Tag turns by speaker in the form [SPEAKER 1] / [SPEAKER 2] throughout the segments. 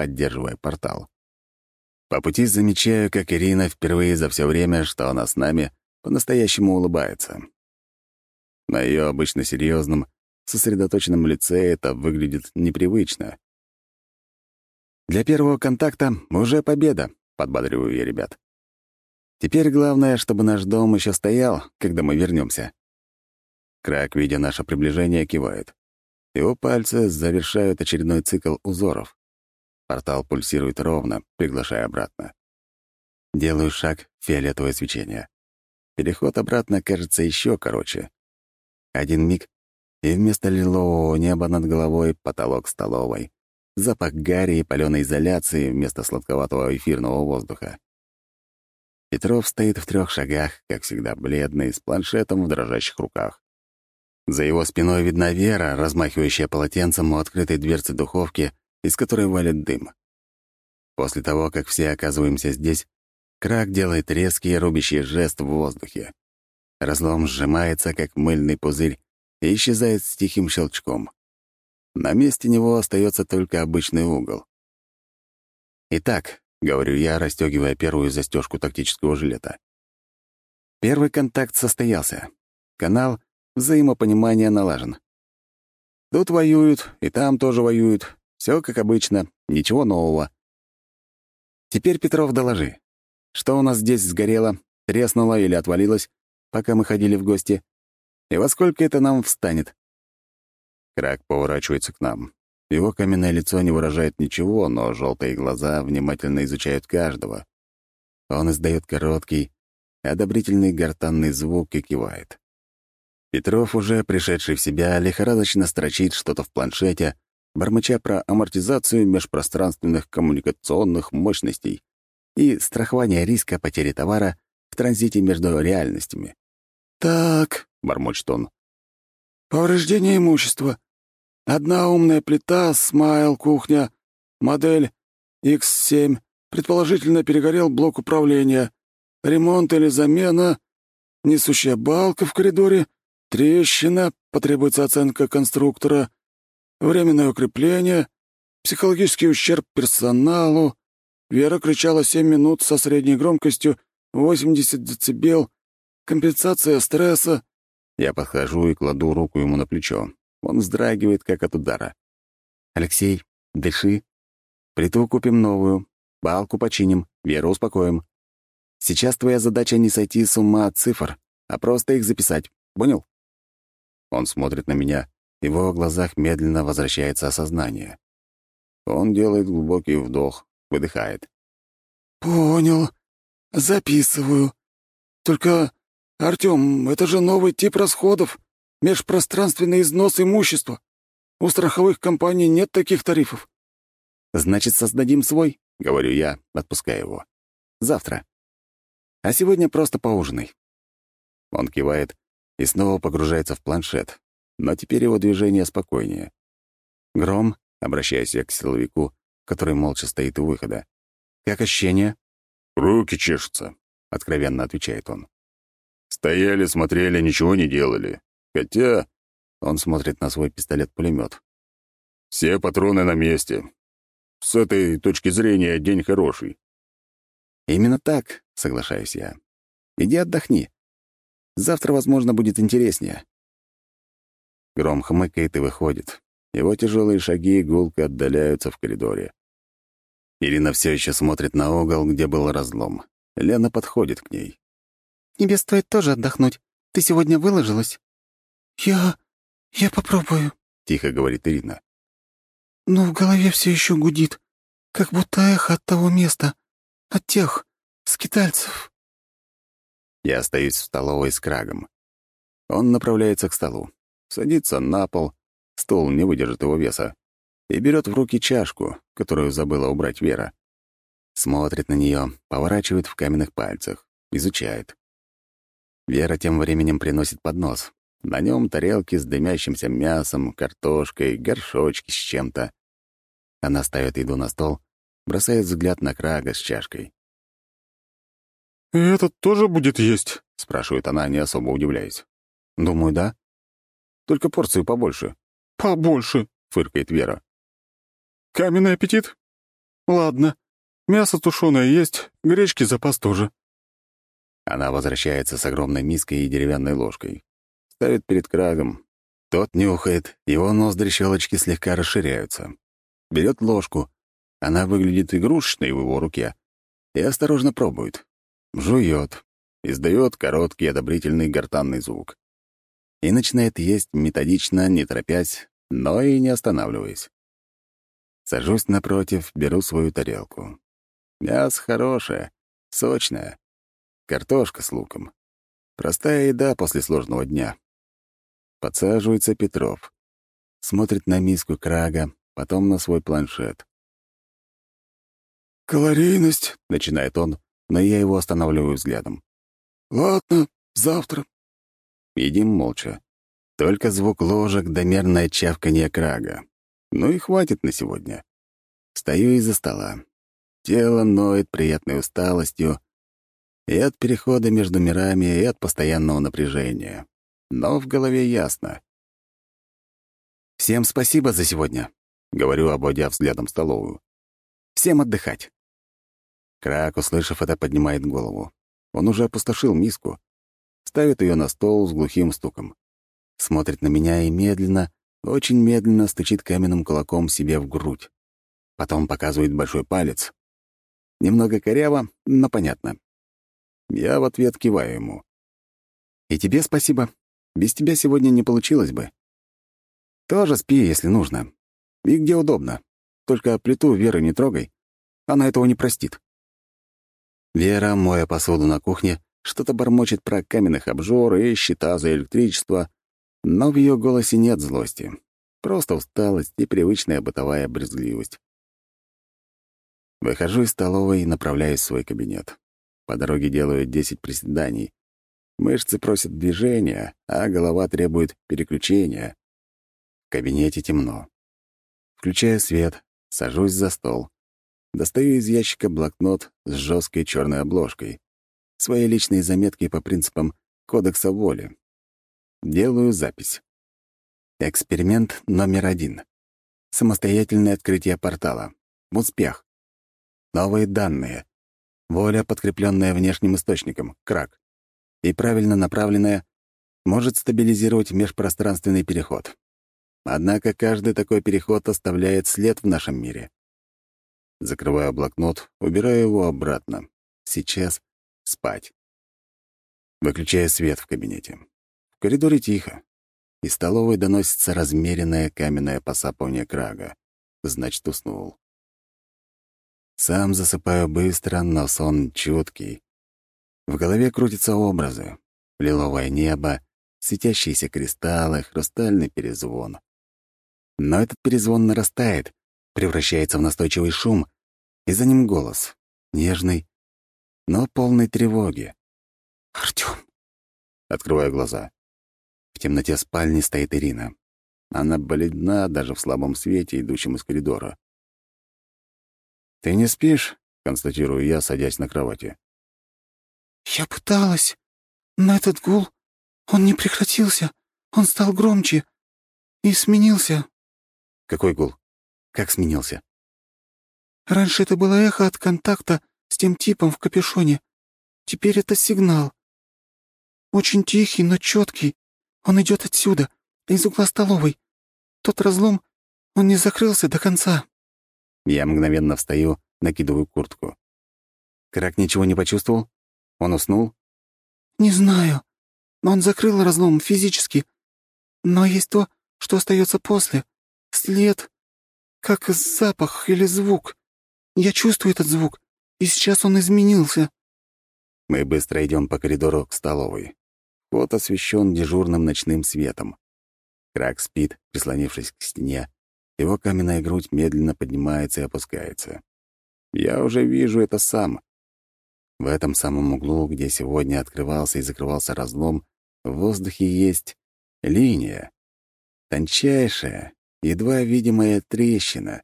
[SPEAKER 1] поддерживая портал. По пути замечаю, как Ирина впервые за все время, что она с нами, по-настоящему улыбается. На ее обычно серьезном, сосредоточенном лице это выглядит непривычно. «Для первого контакта уже победа», — подбадриваю я ребят. «Теперь главное, чтобы наш дом еще стоял, когда мы вернемся. Крак, видя наше приближение, кивает. Его пальцы завершают очередной цикл узоров. Портал пульсирует ровно, приглашая обратно. Делаю шаг фиолетовое свечение. Переход обратно кажется еще короче. Один миг, и вместо лилового неба над головой потолок столовой. Запах гари и палёной изоляции вместо сладковатого эфирного воздуха. Петров стоит в трех шагах, как всегда бледный, с планшетом в дрожащих руках. За его спиной видна Вера, размахивающая полотенцем у открытой дверцы духовки, из которой валит дым. После того, как все оказываемся здесь, Крак делает резкий рубящий жест в воздухе. Разлом сжимается, как мыльный пузырь, и исчезает с тихим щелчком. На месте него остается только обычный угол. «Итак», — говорю я, расстегивая первую застежку тактического жилета. Первый контакт состоялся. Канал взаимопонимания налажен. Тут воюют, и там тоже воюют. Все как обычно, ничего нового. Теперь, Петров, доложи. Что у нас здесь сгорело, треснуло или отвалилось, пока мы ходили в гости? И во сколько это нам встанет?» Крак поворачивается к нам. Его каменное лицо не выражает ничего, но желтые глаза внимательно изучают каждого. Он издает короткий, одобрительный гортанный звук и кивает. Петров, уже пришедший в себя, лихорадочно строчит что-то в планшете, бормоча про амортизацию межпространственных коммуникационных мощностей и страхование риска потери товара в транзите между реальностями.
[SPEAKER 2] «Так», —
[SPEAKER 1] бормочет он, —
[SPEAKER 2] «повреждение имущества. Одна умная плита, смайл, кухня, модель X7, предположительно перегорел блок управления, ремонт или замена, несущая балка в коридоре, трещина, потребуется оценка конструктора, временное укрепление, психологический ущерб персоналу. Вера кричала семь минут со средней громкостью 80 дБ, Компенсация стресса».
[SPEAKER 1] Я подхожу и кладу руку ему на плечо. Он вздрагивает, как от удара. «Алексей, дыши. Плиту купим новую, балку починим, Веру успокоим. Сейчас твоя задача не сойти с ума от цифр, а просто их записать. Понял?» Он смотрит на меня, в его глазах медленно возвращается осознание. Он делает глубокий вдох, выдыхает.
[SPEAKER 2] «Понял. Записываю. Только «Артём, это же новый тип расходов. Межпространственный износ имущества. У страховых компаний нет таких тарифов».
[SPEAKER 1] «Значит, создадим свой?» — говорю я, отпуская его. «Завтра. А сегодня просто поужинай». Он кивает и снова погружается в планшет, но теперь его движение спокойнее. «Гром», — обращаясь я к силовику, который молча стоит у выхода. «Как ощущение?»
[SPEAKER 3] «Руки чешутся», — откровенно отвечает он. Стояли, смотрели, ничего не делали. Хотя он смотрит на свой пистолет-пулемет. Все патроны на месте. С этой точки зрения день хороший.
[SPEAKER 1] Именно так, соглашаюсь я. Иди отдохни. Завтра, возможно, будет интереснее. Гром хмыкает и выходит. Его тяжелые шаги гулко отдаляются в коридоре. Ирина все еще смотрит на угол, где был разлом. Лена подходит к ней.
[SPEAKER 4] Тебе стоит тоже отдохнуть. Ты сегодня выложилась?»
[SPEAKER 2] «Я... я попробую», —
[SPEAKER 1] тихо говорит Ирина.
[SPEAKER 2] «Но в голове все еще гудит, как будто эхо от того места, от тех скитальцев».
[SPEAKER 1] Я остаюсь в столовой с Крагом. Он направляется к столу, садится на пол, стол не выдержит его веса, и берет в руки чашку, которую забыла убрать Вера. Смотрит на нее, поворачивает в каменных пальцах, изучает. Вера тем временем приносит поднос. На нем тарелки с дымящимся мясом, картошкой, горшочки с чем-то. Она ставит еду на стол, бросает взгляд на Крага с чашкой.
[SPEAKER 3] «И этот тоже будет есть?»
[SPEAKER 1] — спрашивает она, не особо удивляясь. «Думаю, да. Только порцию побольше».
[SPEAKER 3] «Побольше», —
[SPEAKER 1] фыркает Вера.
[SPEAKER 3] «Каменный аппетит?» «Ладно. Мясо тушеное есть, гречки запас тоже».
[SPEAKER 1] Она возвращается с огромной миской и деревянной ложкой. Ставит перед крагом. Тот нюхает, его ноздри-щелочки слегка расширяются. Берет ложку. Она выглядит игрушечной в его руке. И осторожно пробует. Жует. Издает короткий одобрительный гортанный звук. И начинает есть методично, не торопясь, но и не останавливаясь. Сажусь напротив, беру свою тарелку. Мясо хорошее, сочное. Картошка с луком. Простая еда после сложного дня. Подсаживается Петров. Смотрит на миску крага, потом на свой планшет.
[SPEAKER 3] «Калорийность», —
[SPEAKER 1] начинает он, но я его останавливаю взглядом.
[SPEAKER 3] «Ладно, завтра».
[SPEAKER 1] Едим молча. Только звук ложек да мерное чавканье крага. Ну и хватит на сегодня. Стою из-за стола. Тело ноет приятной усталостью и от перехода между мирами, и от постоянного напряжения. Но в голове ясно. «Всем спасибо за сегодня», — говорю, обводя взглядом столовую. «Всем отдыхать». Крак, услышав это, поднимает голову. Он уже опустошил миску, ставит ее на стол с глухим стуком. Смотрит на меня и медленно, очень медленно стучит каменным кулаком себе в грудь. Потом показывает большой палец. Немного коряво, но понятно. Я в ответ киваю ему. «И тебе спасибо. Без тебя сегодня не получилось бы. Тоже спи, если нужно. И где удобно. Только плиту Веры не трогай. Она этого не простит». Вера, моя посуду на кухне, что-то бормочет про каменных обжор и счета за электричество, но в ее голосе нет злости. Просто усталость и привычная бытовая брезгливость. Выхожу из столовой и направляюсь в свой кабинет. По дороге делаю 10 приседаний. Мышцы просят движения, а голова требует переключения. В кабинете темно. Включаю свет, сажусь за стол. Достаю из ящика блокнот с жесткой черной обложкой. Свои личные заметки по принципам Кодекса воли. Делаю запись. Эксперимент номер один. Самостоятельное открытие портала. Успех. Новые данные. Воля, подкрепленная внешним источником, крак. И правильно направленная, может стабилизировать межпространственный переход. Однако каждый такой переход оставляет след в нашем мире. Закрываю блокнот, убираю его обратно. Сейчас спать. Выключаю свет в кабинете. В коридоре тихо. Из столовой доносится размеренное каменное посапывание крага. Значит, уснул. Сам засыпаю быстро, но сон чуткий. В голове крутятся образы. Лиловое небо, светящиеся кристаллы, хрустальный перезвон. Но этот перезвон нарастает, превращается в настойчивый шум, и за ним голос, нежный, но полный тревоги.
[SPEAKER 2] «Артём!»
[SPEAKER 1] Открываю глаза. В темноте спальни стоит Ирина. Она бледна даже в слабом свете, идущем из коридора. «Ты не спишь?» — констатирую я, садясь на кровати.
[SPEAKER 2] «Я пыталась, но этот гул, он не прекратился, он стал громче и сменился».
[SPEAKER 1] «Какой гул? Как сменился?»
[SPEAKER 2] «Раньше это было эхо от контакта с тем типом в капюшоне. Теперь это сигнал. Очень тихий, но четкий. Он идет отсюда, из угла столовой. Тот разлом, он не закрылся до конца».
[SPEAKER 1] Я мгновенно встаю, накидываю куртку. Крак ничего не почувствовал? Он уснул?
[SPEAKER 2] «Не знаю. Но он закрыл разлом физически. Но есть то, что остается после. След. Как запах или звук. Я чувствую этот звук, и сейчас он изменился».
[SPEAKER 1] Мы быстро идем по коридору к столовой. Вход освещен дежурным ночным светом. Крак спит, прислонившись к стене, его каменная грудь медленно поднимается и опускается. Я уже вижу это сам. В этом самом углу, где сегодня открывался и закрывался разлом, в воздухе есть линия. Тончайшая, едва видимая трещина.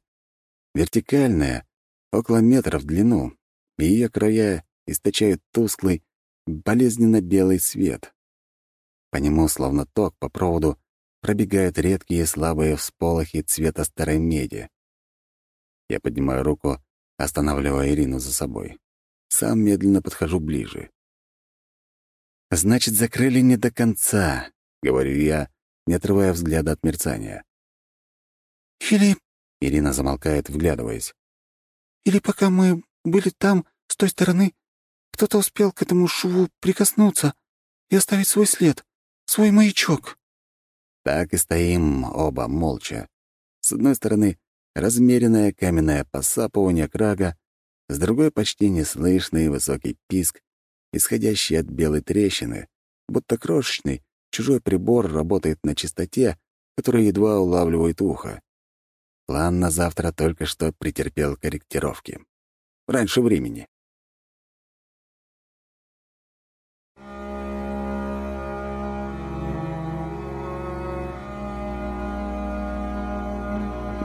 [SPEAKER 1] Вертикальная, около метра в длину, и ее края источают тусклый, болезненно-белый свет. По нему, словно ток по проводу, пробегают редкие слабые всполохи цвета старой меди. Я поднимаю руку останавливая Ирину за собой. Сам медленно подхожу ближе. «Значит, закрыли не до конца», — говорю я, не отрывая взгляда от мерцания.
[SPEAKER 2] «Или...»
[SPEAKER 1] — Ирина замолкает, вглядываясь.
[SPEAKER 2] «Или пока мы были там, с той стороны, кто-то успел к этому шву прикоснуться и оставить свой след, свой маячок».
[SPEAKER 1] Так и стоим оба молча. С одной стороны, размеренное каменное посапывание крага, с другой — почти неслышный высокий писк, исходящий от белой трещины, будто крошечный, чужой прибор работает на частоте, которая едва улавливает ухо. План на завтра только что претерпел корректировки. Раньше времени.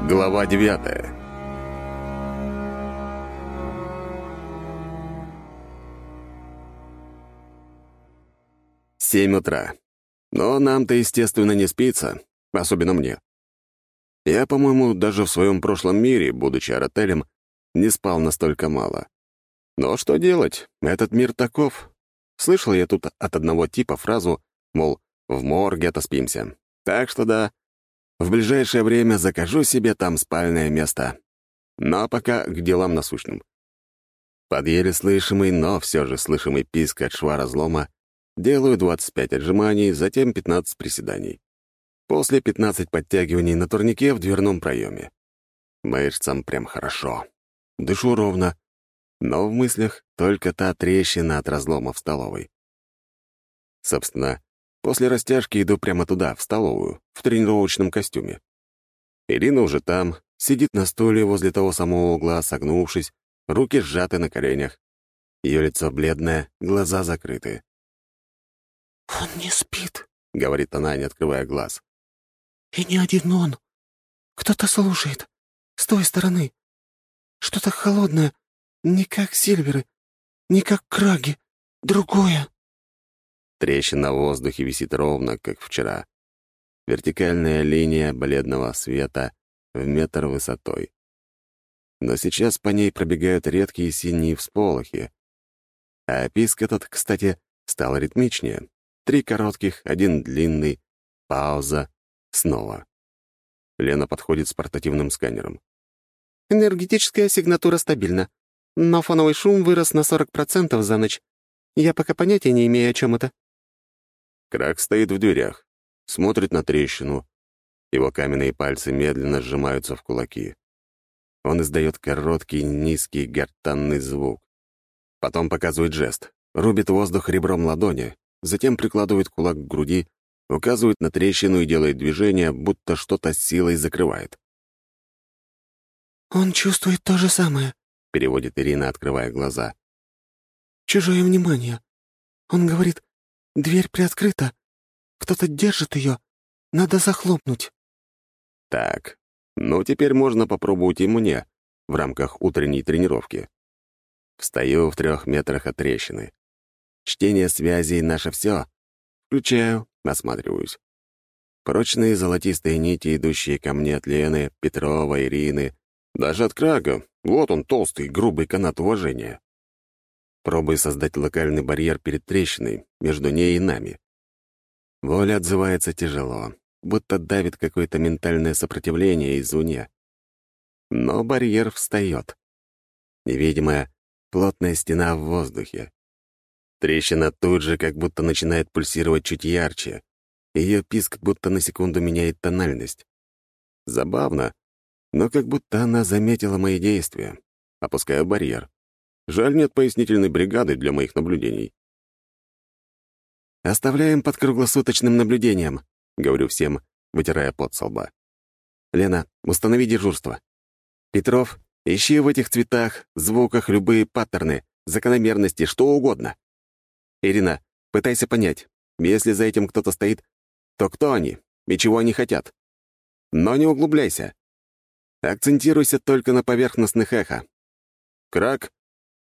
[SPEAKER 1] Глава девятая. Семь утра. Но нам-то, естественно, не спится, особенно мне. Я, по-моему, даже в своем прошлом мире, будучи арателем, не спал настолько мало. Но что делать? Этот мир таков. Слышал я тут от одного типа фразу, мол, в морге отоспимся. Так что да, в ближайшее время закажу себе там спальное место. Но пока к делам насущным. Под еле слышимый, но все же слышимый писк от шва разлома делаю 25 отжиманий, затем 15 приседаний. После 15 подтягиваний на турнике в дверном проеме. Мышцам прям хорошо. Дышу ровно, но в мыслях только та трещина от разлома в столовой. Собственно, После растяжки иду прямо туда, в столовую, в тренировочном костюме. Ирина уже там, сидит на стуле возле того самого угла, согнувшись, руки сжаты на коленях. Ее лицо бледное, глаза закрыты.
[SPEAKER 2] «Он не спит», —
[SPEAKER 1] говорит она, не открывая глаз.
[SPEAKER 2] «И не один он. Кто-то слушает. С той стороны. Что-то холодное, не как сильверы, не как краги, другое».
[SPEAKER 1] Трещина в воздухе висит ровно, как вчера. Вертикальная линия бледного света в метр высотой. Но сейчас по ней пробегают редкие синие всполохи. А писк этот, кстати, стал ритмичнее. Три коротких, один длинный, пауза, снова. Лена подходит с портативным сканером.
[SPEAKER 4] «Энергетическая сигнатура стабильна, но фоновый шум вырос на 40% за ночь. Я пока понятия не имею, о чем это».
[SPEAKER 1] Крак стоит в дверях, смотрит на трещину. Его каменные пальцы медленно сжимаются в кулаки. Он издает короткий, низкий, гортанный звук. Потом показывает жест, рубит воздух ребром ладони, затем прикладывает кулак к груди, указывает на трещину и делает движение, будто что-то силой закрывает.
[SPEAKER 2] «Он чувствует то же самое», —
[SPEAKER 1] переводит Ирина, открывая глаза.
[SPEAKER 2] «Чужое внимание. Он говорит, Дверь приоткрыта. Кто-то держит ее. Надо захлопнуть.
[SPEAKER 1] Так, ну теперь можно попробовать и мне в рамках утренней тренировки. Встаю в трех метрах от трещины. Чтение связей — наше все. Включаю, осматриваюсь. Прочные золотистые нити, идущие ко мне от Лены, Петрова, Ирины, даже от Крага. Вот он, толстый, грубый канат уважения. Пробую создать локальный барьер перед трещиной, между ней и нами. Воля отзывается тяжело, будто давит какое-то ментальное сопротивление извне. Но барьер встает. Невидимая, плотная стена в воздухе. Трещина тут же как будто начинает пульсировать чуть ярче. Ее писк будто на секунду меняет тональность. Забавно, но как будто она заметила мои действия. Опускаю барьер. Жаль, нет пояснительной бригады для моих наблюдений. «Оставляем под круглосуточным наблюдением», — говорю всем, вытирая пот со лба. «Лена, установи дежурство. Петров, ищи в этих цветах, звуках любые паттерны, закономерности, что угодно. Ирина, пытайся понять, если за этим кто-то стоит, то кто они и чего они хотят. Но не углубляйся. Акцентируйся только на поверхностных эхо. Крак,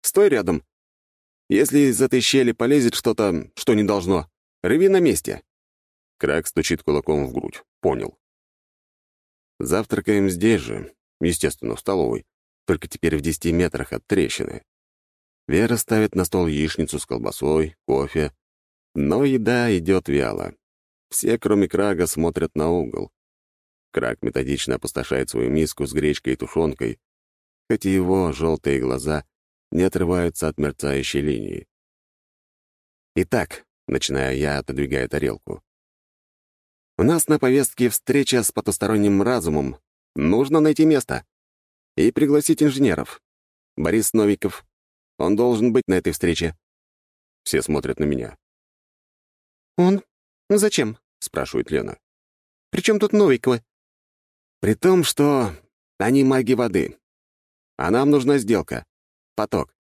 [SPEAKER 1] Стой рядом. Если из этой щели полезет что-то, что не должно, рыви на месте». Крак стучит кулаком в грудь. Понял. Завтракаем здесь же, естественно, в столовой.
[SPEAKER 3] только теперь в десяти метрах от трещины. Вера ставит на стол яичницу с колбасой, кофе. Но еда идет вяло. Все, кроме Крага, смотрят на угол. Краг методично опустошает свою миску с гречкой и тушенкой, хоть и его желтые глаза не отрываются от мерцающей линии. «Итак», — начинаю я, отодвигая тарелку, «у нас на повестке встреча с потусторонним разумом. Нужно найти место и пригласить инженеров. Борис Новиков, он должен быть на этой встрече». Все смотрят на меня.
[SPEAKER 4] «Он? Зачем?» — спрашивает Лена. «При чем тут Новиковы?»
[SPEAKER 3] «При том, что они маги воды. А нам нужна сделка. Поток.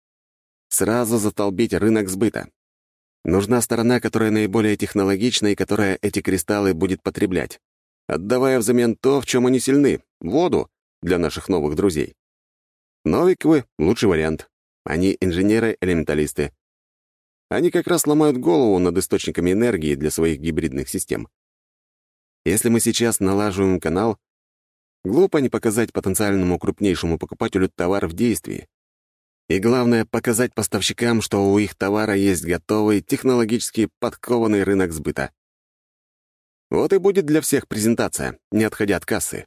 [SPEAKER 3] Сразу затолбить рынок сбыта. Нужна сторона, которая наиболее технологична и которая эти кристаллы будет потреблять, отдавая взамен то, в чем они сильны — воду для наших новых друзей. Новиковы — лучший вариант. Они инженеры-элементалисты. Они как раз ломают голову над источниками энергии для своих гибридных систем. Если мы сейчас налаживаем канал, глупо не показать потенциальному крупнейшему покупателю товар в действии. И главное, показать поставщикам, что у их товара есть готовый, технологически подкованный рынок сбыта. Вот и будет для всех презентация, не отходя от кассы.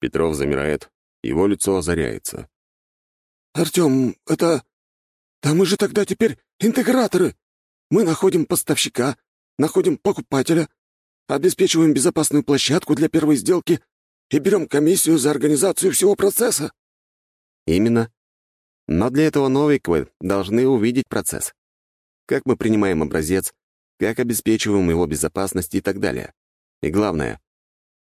[SPEAKER 3] Петров замирает, его лицо озаряется.
[SPEAKER 2] «Артём, это... Да мы же тогда теперь интеграторы. Мы находим поставщика, находим покупателя, обеспечиваем безопасную площадку для первой сделки и берем комиссию за организацию всего процесса».
[SPEAKER 3] «Именно. Но для этого Новиковы должны увидеть процесс. Как мы принимаем образец, как обеспечиваем его безопасность и так далее. И главное,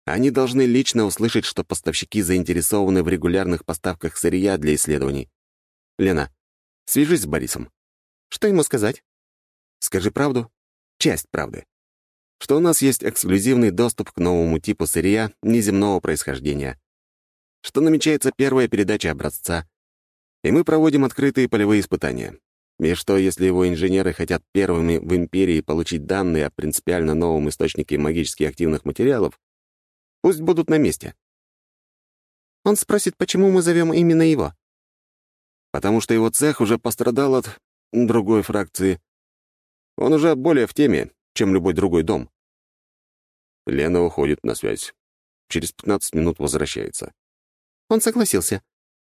[SPEAKER 3] они должны лично услышать, что поставщики заинтересованы в регулярных поставках сырья для исследований. Лена, свяжись с Борисом.
[SPEAKER 4] Что ему сказать?
[SPEAKER 3] Скажи правду, часть правды. Что у нас есть эксклюзивный доступ к новому типу сырья неземного происхождения. Что намечается первая передача образца, и мы проводим открытые полевые испытания. И что, если его инженеры хотят первыми в империи получить данные о принципиально новом источнике магически активных материалов, пусть будут на месте.
[SPEAKER 4] Он спросит, почему мы зовем именно его.
[SPEAKER 3] Потому что его цех уже пострадал от другой фракции. Он уже более в теме, чем любой другой дом. Лена уходит на связь. Через 15 минут возвращается.
[SPEAKER 4] Он согласился.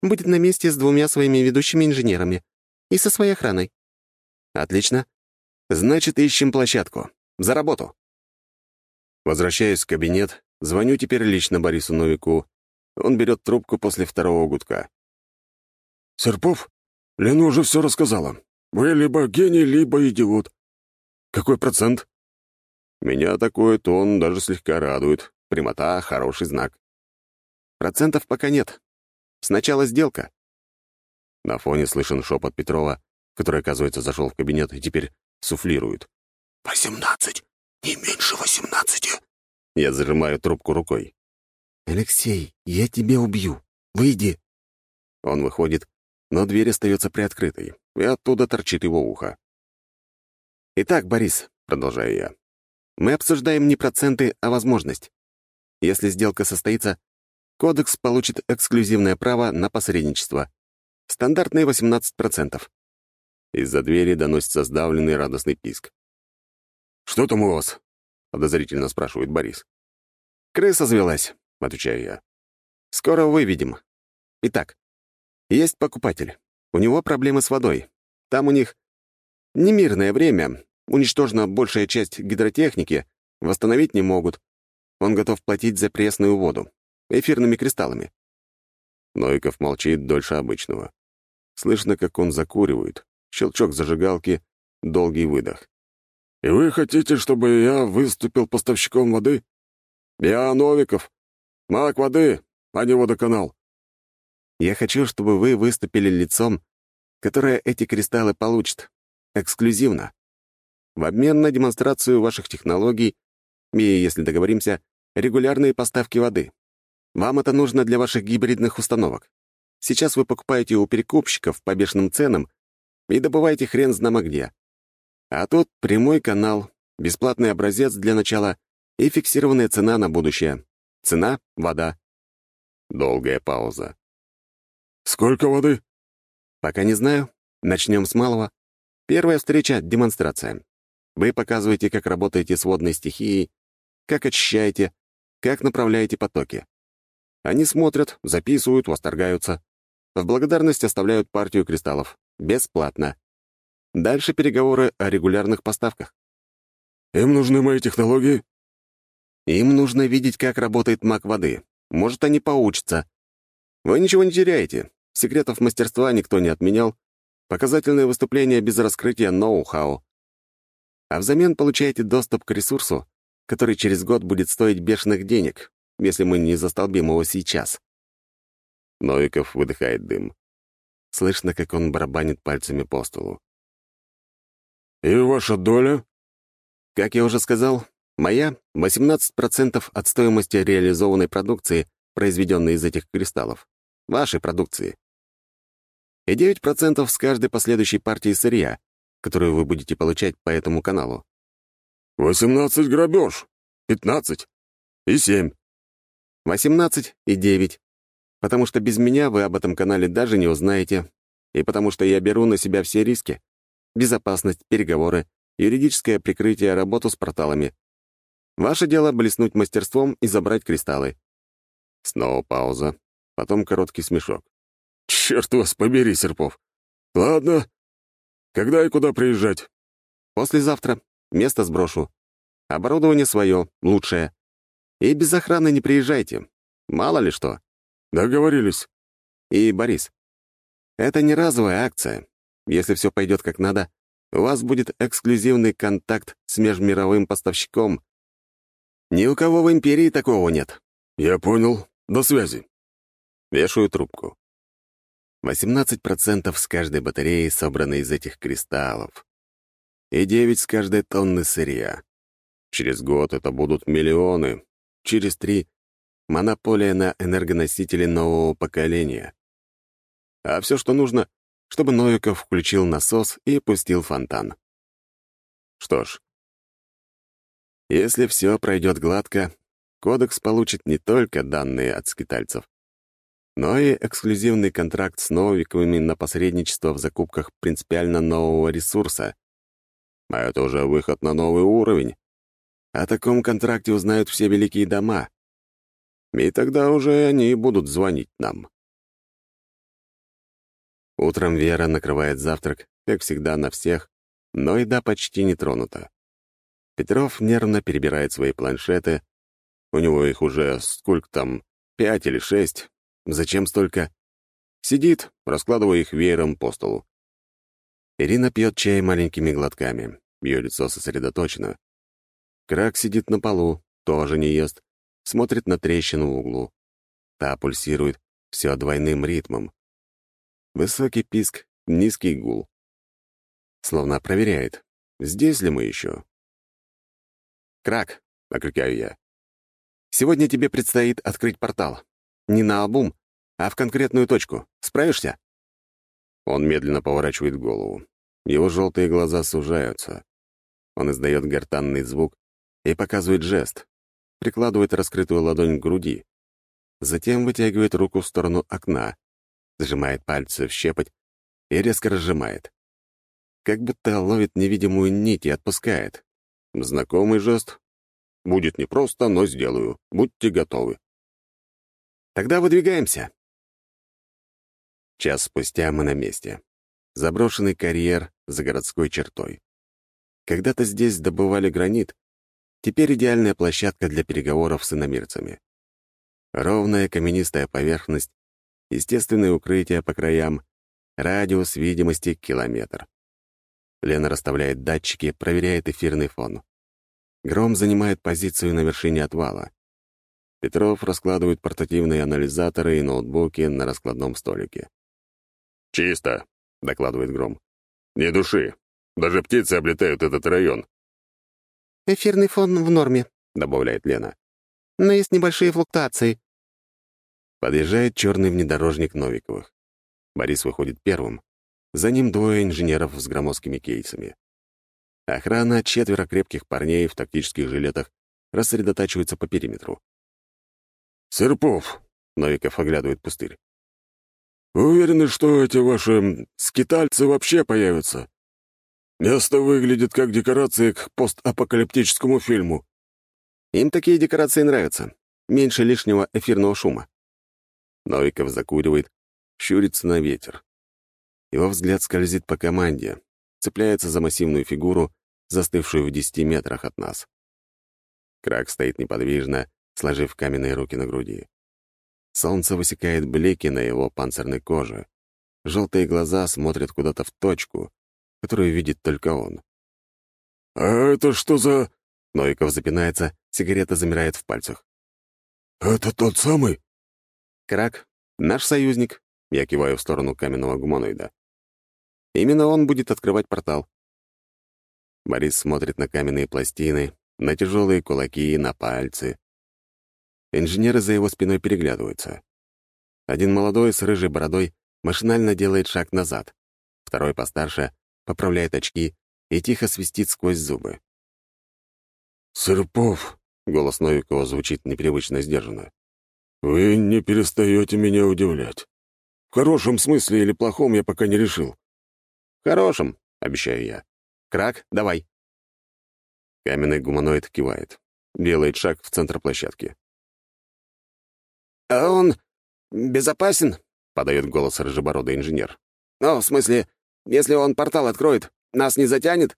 [SPEAKER 4] Будет на месте с двумя своими ведущими инженерами и со своей охраной.
[SPEAKER 3] Отлично. Значит, ищем площадку. За работу. Возвращаюсь в кабинет, звоню теперь лично Борису Новику. Он берет трубку после второго гудка.
[SPEAKER 2] «Серпов, Лена уже все рассказала. Вы либо гений, либо идиот. Какой процент?»
[SPEAKER 3] Меня такой тон даже слегка радует. Прямота — хороший знак. Процентов пока нет. Сначала сделка. На фоне слышен шепот Петрова, который, оказывается, зашел в кабинет и теперь суфлирует.
[SPEAKER 2] «Восемнадцать! Не меньше восемнадцати!»
[SPEAKER 3] Я зажимаю трубку рукой.
[SPEAKER 2] «Алексей, я тебя убью. Выйди!»
[SPEAKER 3] Он выходит, но дверь остается приоткрытой, и оттуда торчит его ухо. «Итак, Борис», — продолжаю я, — «мы обсуждаем не проценты, а возможность. Если сделка состоится, Кодекс получит эксклюзивное право на посредничество. Стандартные 18%. Из-за двери доносится сдавленный радостный писк.
[SPEAKER 2] «Что там у вас?»
[SPEAKER 3] — подозрительно спрашивает Борис. «Крыса завелась», — отвечаю я. «Скоро выведем. Итак, есть покупатель. У него проблемы с водой. Там у них немирное время, уничтожена большая часть гидротехники, восстановить не могут. Он готов платить за пресную воду эфирными кристаллами. Новиков молчит дольше обычного. Слышно, как он закуривает. Щелчок зажигалки, долгий выдох.
[SPEAKER 2] «И вы хотите, чтобы я выступил поставщиком воды? Я Новиков, маг воды, а не водоканал».
[SPEAKER 3] «Я хочу, чтобы вы выступили лицом, которое эти кристаллы получат. Эксклюзивно. В обмен на демонстрацию ваших технологий и, если договоримся, регулярные поставки воды. Вам это нужно для ваших гибридных установок. Сейчас вы покупаете у перекупщиков по бешеным ценам и добываете хрен знамо где. А тут прямой канал, бесплатный образец для начала и фиксированная цена на будущее. Цена — вода. Долгая пауза. Сколько воды?»
[SPEAKER 4] «Пока не знаю. Начнем с малого. Первая встреча — демонстрация. Вы показываете, как работаете с водной стихией, как очищаете, как направляете потоки. Они смотрят, записывают, восторгаются. В благодарность оставляют партию кристаллов. Бесплатно. Дальше переговоры о регулярных поставках.
[SPEAKER 3] «Им нужны мои технологии?»
[SPEAKER 4] Им нужно видеть, как работает маг воды. Может, они поучатся. Вы ничего не теряете. Секретов мастерства никто не отменял. Показательные выступления без раскрытия ноу-хау. А взамен получаете доступ к ресурсу, который через год будет стоить бешеных денег, если мы не застолбим его сейчас. Новиков выдыхает дым. Слышно, как он барабанит пальцами по столу.
[SPEAKER 3] «И ваша доля?»
[SPEAKER 4] Как я уже сказал, моя — 18% от стоимости реализованной продукции, произведенной из этих кристаллов. Вашей продукции. И 9% с каждой последующей партии сырья, которую вы будете получать по этому каналу.
[SPEAKER 3] «Восемнадцать грабеж, пятнадцать и семь».
[SPEAKER 4] «Восемнадцать и девять. Потому что без меня вы об этом канале даже не узнаете. И потому что я беру на себя все риски. Безопасность, переговоры, юридическое прикрытие, работу с порталами. Ваше дело — блеснуть мастерством и забрать кристаллы». Снова пауза, потом короткий смешок.
[SPEAKER 3] «Черт вас побери, Серпов. Ладно. Когда и куда приезжать?»
[SPEAKER 4] «Послезавтра. Место сброшу. Оборудование свое, лучшее. И без охраны не приезжайте. Мало ли что».
[SPEAKER 3] «Договорились».
[SPEAKER 4] «И, Борис, это не разовая акция. Если все пойдет как надо, у вас будет эксклюзивный контакт с межмировым поставщиком. Ни у кого в империи такого нет».
[SPEAKER 3] «Я понял. До связи».
[SPEAKER 4] Вешаю трубку. 18% с каждой батареи собраны из этих кристаллов. И 9 с каждой тонны сырья. Через год это будут миллионы. Через три — монополия на энергоносители нового поколения. А все, что нужно, чтобы Новиков включил насос и пустил фонтан. Что ж, если все пройдет гладко, Кодекс получит не только данные от скитальцев, но и эксклюзивный контракт с Новиковыми на посредничество в закупках принципиально нового ресурса. А это уже выход на новый уровень. О таком контракте узнают все великие дома. И тогда уже они будут звонить нам. Утром Вера накрывает завтрак, как всегда, на всех, но еда почти не тронута. Петров нервно перебирает свои планшеты. У него их уже сколько там, пять или шесть, Зачем столько? Сидит, раскладывая их веером по столу. Ирина пьет чай маленькими глотками. Ее лицо сосредоточено. Крак сидит на полу, тоже не ест, смотрит на трещину в углу. Та пульсирует все двойным ритмом. Высокий писк, низкий гул. Словно проверяет, здесь ли мы еще. «Крак!» — окликаю я. «Сегодня тебе предстоит открыть портал. Не на обум, а в конкретную точку. Справишься?» Он медленно поворачивает голову. Его желтые глаза сужаются. Он издает гортанный звук и показывает жест. Прикладывает раскрытую ладонь к груди. Затем вытягивает руку в сторону окна, сжимает пальцы в щепоть и резко разжимает. Как будто ловит невидимую нить и отпускает. Знакомый жест. Будет непросто, но сделаю. Будьте готовы. Тогда выдвигаемся. Час спустя мы на месте. Заброшенный карьер за городской чертой. Когда-то здесь добывали гранит, теперь идеальная площадка для переговоров с иномирцами. Ровная каменистая поверхность, естественные укрытия по краям, радиус видимости — километр. Лена расставляет датчики, проверяет эфирный фон. Гром занимает позицию на вершине отвала. Петров раскладывает портативные анализаторы и ноутбуки на раскладном столике.
[SPEAKER 3] «Чисто», — докладывает Гром. «Не души. Даже птицы облетают этот район».
[SPEAKER 2] «Эфирный фон в норме», —
[SPEAKER 4] добавляет Лена.
[SPEAKER 2] «Но есть небольшие флуктуации».
[SPEAKER 4] Подъезжает черный внедорожник Новиковых. Борис выходит первым. За ним двое инженеров с громоздкими кейсами. Охрана, четверо крепких парней в тактических жилетах, рассредотачивается по периметру.
[SPEAKER 3] «Серпов!»
[SPEAKER 4] — Новиков оглядывает пустырь.
[SPEAKER 3] Уверены, что эти ваши скитальцы вообще появятся? Место выглядит как декорации к постапокалиптическому фильму».
[SPEAKER 4] Им такие декорации нравятся. Меньше лишнего эфирного шума. Новиков закуривает, щурится на ветер. Его взгляд скользит по команде, цепляется за массивную фигуру, застывшую в десяти метрах от нас. Крак стоит неподвижно, сложив каменные руки на груди. Солнце высекает блики на его панцирной коже. Желтые глаза смотрят куда-то в точку, которую видит только он.
[SPEAKER 3] «А это что за...»
[SPEAKER 4] Новиков запинается, сигарета замирает в пальцах.
[SPEAKER 3] «Это тот самый?»
[SPEAKER 4] «Крак, наш союзник», — я киваю в сторону каменного гуманоида. «Именно он будет открывать портал». Борис смотрит на каменные пластины, на тяжелые кулаки, на пальцы. Инженеры за его спиной переглядываются. Один молодой с рыжей бородой машинально делает шаг назад. Второй постарше поправляет очки и тихо свистит сквозь зубы.
[SPEAKER 3] «Сырпов», — голос Новикова звучит непривычно сдержанно, — «вы не перестаете меня удивлять. В хорошем смысле или плохом я пока не решил».
[SPEAKER 4] «В хорошем», — обещаю я. «Крак, давай». Каменный гуманоид кивает. Делает шаг в центр площадки.
[SPEAKER 5] «А он безопасен?»
[SPEAKER 4] — подает голос рыжебородый инженер.
[SPEAKER 5] «Ну, в смысле, если он портал откроет, нас не затянет?»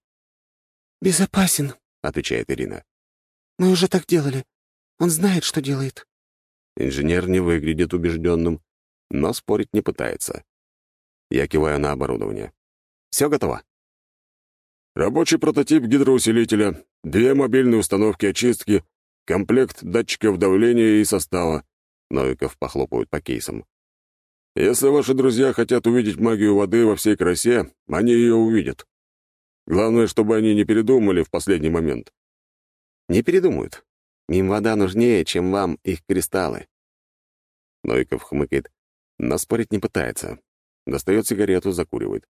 [SPEAKER 2] «Безопасен», —
[SPEAKER 4] отвечает Ирина.
[SPEAKER 2] «Мы уже так делали. Он знает, что делает».
[SPEAKER 4] Инженер не выглядит убежденным, но спорить не пытается. Я киваю на оборудование. Все готово.
[SPEAKER 3] Рабочий прототип гидроусилителя, две мобильные установки очистки, комплект датчиков давления и состава.
[SPEAKER 4] Новиков похлопывает по кейсам.
[SPEAKER 3] Если ваши друзья хотят увидеть магию воды во всей красе, они ее увидят. Главное, чтобы они не передумали в последний момент.
[SPEAKER 4] Не передумают. Им вода нужнее, чем вам их кристаллы. Новиков хмыкает, но спорить не пытается. Достает сигарету, закуривает.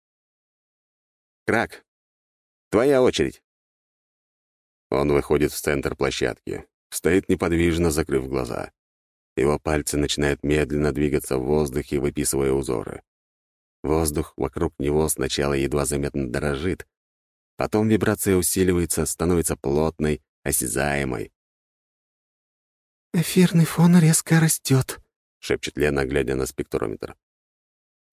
[SPEAKER 4] «Крак, твоя очередь». Он выходит в центр площадки, стоит неподвижно, закрыв глаза. Его пальцы начинают медленно двигаться в воздухе, выписывая узоры. Воздух вокруг него сначала едва заметно дрожит, потом вибрация усиливается, становится плотной, осязаемой.
[SPEAKER 2] «Эфирный фон резко растет», —
[SPEAKER 4] шепчет Лена, глядя на спектрометр.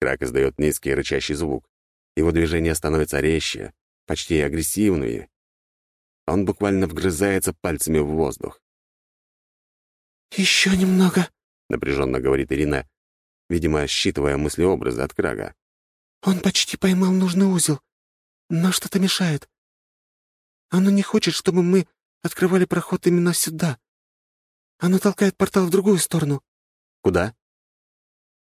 [SPEAKER 4] Крак издает низкий рычащий звук. Его движения становятся резче, почти агрессивные. Он буквально вгрызается пальцами в воздух.
[SPEAKER 2] «Еще немного», —
[SPEAKER 4] напряженно говорит Ирина, видимо, считывая мыслеобразы от Крага.
[SPEAKER 2] «Он почти поймал нужный узел, но что-то мешает. Оно не хочет, чтобы мы открывали проход именно сюда. Оно толкает портал в другую сторону».
[SPEAKER 4] «Куда?»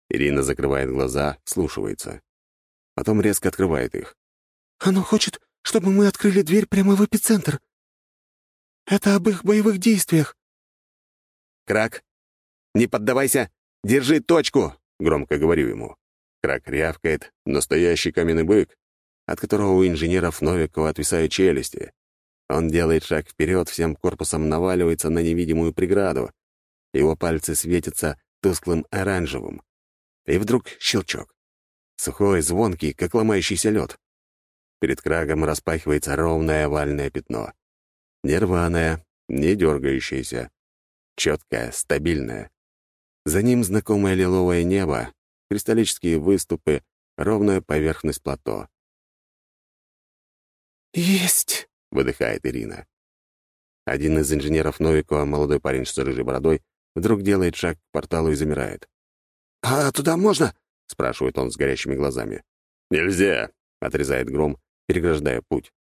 [SPEAKER 4] Ирина закрывает глаза, слушается. Потом резко открывает их.
[SPEAKER 2] «Оно хочет, чтобы мы открыли дверь прямо в эпицентр. Это об их боевых действиях.
[SPEAKER 4] «Крак, не поддавайся! Держи точку!» — громко говорю ему. Крак рявкает, настоящий каменный бык, от которого у инженеров Новикова отвисают челюсти. Он делает шаг вперед, всем корпусом наваливается на невидимую преграду. Его пальцы светятся тусклым оранжевым. И вдруг щелчок. Сухой, звонкий, как ломающийся лед. Перед крагом распахивается ровное овальное пятно. Нерваное, не дергающееся четкое, стабильное. За ним знакомое лиловое небо, кристаллические выступы, ровная поверхность плато.
[SPEAKER 2] «Есть!»
[SPEAKER 4] — выдыхает Ирина. Один из инженеров Новикова, молодой парень с рыжей бородой, вдруг делает шаг к порталу и замирает.
[SPEAKER 5] «А туда можно?»
[SPEAKER 4] — спрашивает он с горящими глазами. «Нельзя!» — отрезает Гром, переграждая путь.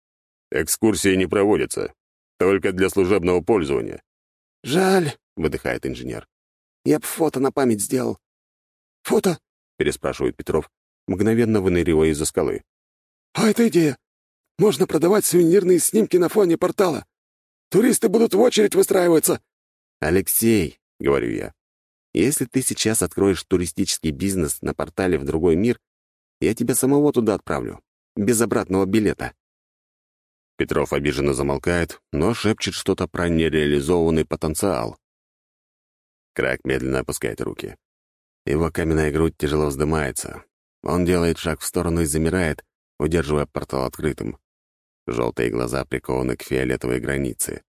[SPEAKER 4] «Экскурсии не проводятся. Только для служебного пользования».
[SPEAKER 5] «Жаль», —
[SPEAKER 4] выдыхает инженер.
[SPEAKER 5] «Я б фото на память сделал». «Фото?»
[SPEAKER 4] — переспрашивает Петров, мгновенно выныривая из-за скалы.
[SPEAKER 5] «А это идея! Можно продавать сувенирные снимки на фоне портала. Туристы будут в очередь выстраиваться».
[SPEAKER 4] «Алексей», — говорю я, — «если ты сейчас откроешь туристический бизнес на портале в другой мир, я тебя самого туда отправлю, без обратного билета». Петров обиженно замолкает, но шепчет что-то про нереализованный потенциал. Крак медленно опускает руки. Его каменная грудь тяжело вздымается. Он делает шаг в сторону и замирает, удерживая портал открытым. Желтые глаза прикованы к фиолетовой границе.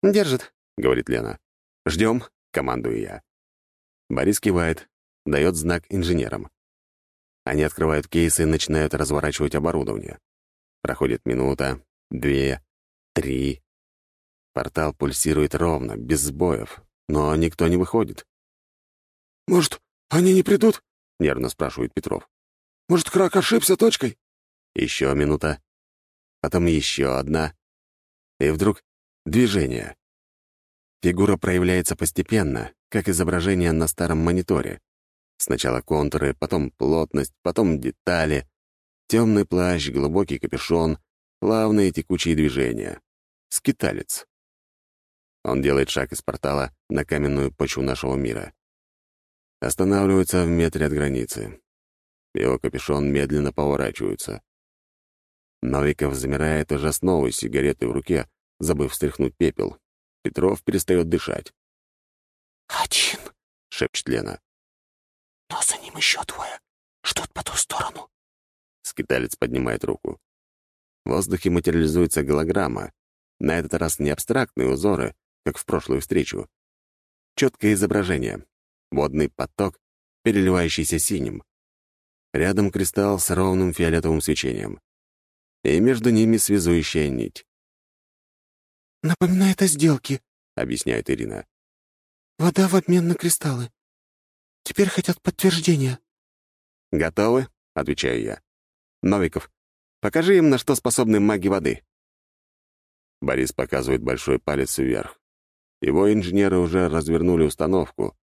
[SPEAKER 2] «Держит», —
[SPEAKER 4] говорит Лена. «Ждем», — командую я. Борис кивает, дает знак инженерам. Они открывают кейсы и начинают разворачивать оборудование. Проходит минута, две, три. Портал пульсирует ровно, без сбоев, но никто не выходит.
[SPEAKER 5] «Может, они не придут?»
[SPEAKER 4] — нервно спрашивает Петров.
[SPEAKER 5] «Может, Крак ошибся точкой?»
[SPEAKER 4] Еще минута. Потом еще одна. И вдруг движение. Фигура проявляется постепенно, как изображение на старом мониторе. Сначала контуры, потом плотность, потом детали. Темный плащ, глубокий капюшон, плавные текучие движения. Скиталец. Он делает шаг из портала на каменную почву нашего мира. Останавливается в метре от границы. Его капюшон медленно поворачивается. Новиков замирает уже с новой сигаретой в руке, забыв встряхнуть пепел. Петров перестает дышать.
[SPEAKER 2] «Один», —
[SPEAKER 4] шепчет Лена.
[SPEAKER 2] «Но за ним еще двое. Ждут по ту сторону».
[SPEAKER 4] Скиталец поднимает руку. В воздухе материализуется голограмма. На этот раз не абстрактные узоры, как в прошлую встречу. Четкое изображение. Водный поток, переливающийся синим. Рядом кристалл с ровным фиолетовым свечением. И между ними связующая нить.
[SPEAKER 2] «Напоминает о сделке», —
[SPEAKER 4] объясняет Ирина.
[SPEAKER 2] «Вода в обмен на кристаллы. Теперь хотят подтверждения».
[SPEAKER 4] «Готовы?» — отвечаю я. «Новиков, покажи им, на что способны маги воды». Борис показывает большой палец вверх. Его инженеры уже развернули установку.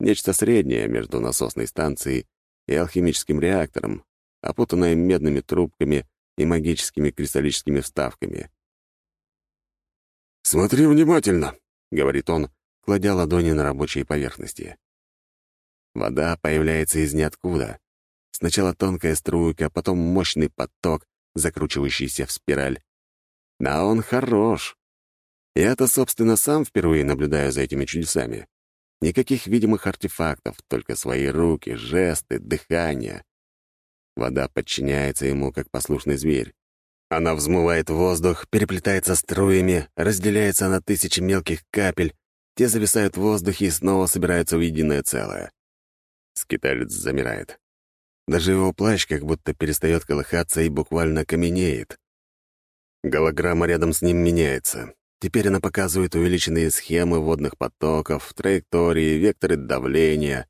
[SPEAKER 4] Нечто среднее между насосной станцией и алхимическим реактором, опутанное медными трубками и магическими кристаллическими вставками.
[SPEAKER 5] «Смотри внимательно», —
[SPEAKER 4] говорит он, кладя ладони на рабочие поверхности. Вода появляется из ниоткуда. Сначала тонкая струйка, потом мощный поток, закручивающийся в спираль. А он хорош. Я-то, собственно, сам впервые наблюдаю за этими чудесами. Никаких видимых артефактов, только свои руки, жесты, дыхание. Вода подчиняется ему, как послушный зверь. Она взмывает воздух, переплетается струями, разделяется на тысячи мелких капель, те зависают в воздухе и снова собираются в единое целое. Скиталец замирает. Даже его плащ как будто перестает колыхаться и буквально каменеет. Голограмма рядом с ним меняется. Теперь она показывает увеличенные схемы водных потоков, траектории, векторы давления.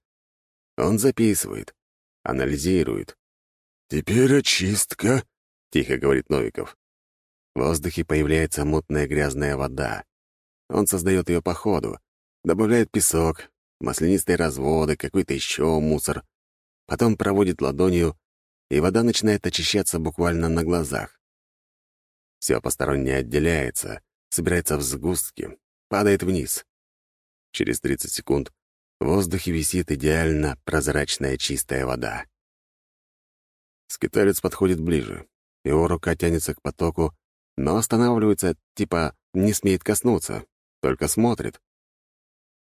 [SPEAKER 4] Он записывает, анализирует.
[SPEAKER 5] «Теперь очистка», —
[SPEAKER 4] тихо говорит Новиков. В воздухе появляется мутная грязная вода. Он создает ее по ходу, добавляет песок, маслянистые разводы, какой-то еще мусор. Потом проводит ладонью, и вода начинает очищаться буквально на глазах. Все постороннее отделяется, собирается в сгустки, падает вниз. Через 30 секунд в воздухе висит идеально прозрачная чистая вода. Скиталец подходит ближе. Его рука тянется к потоку, но останавливается, типа не смеет коснуться, только смотрит.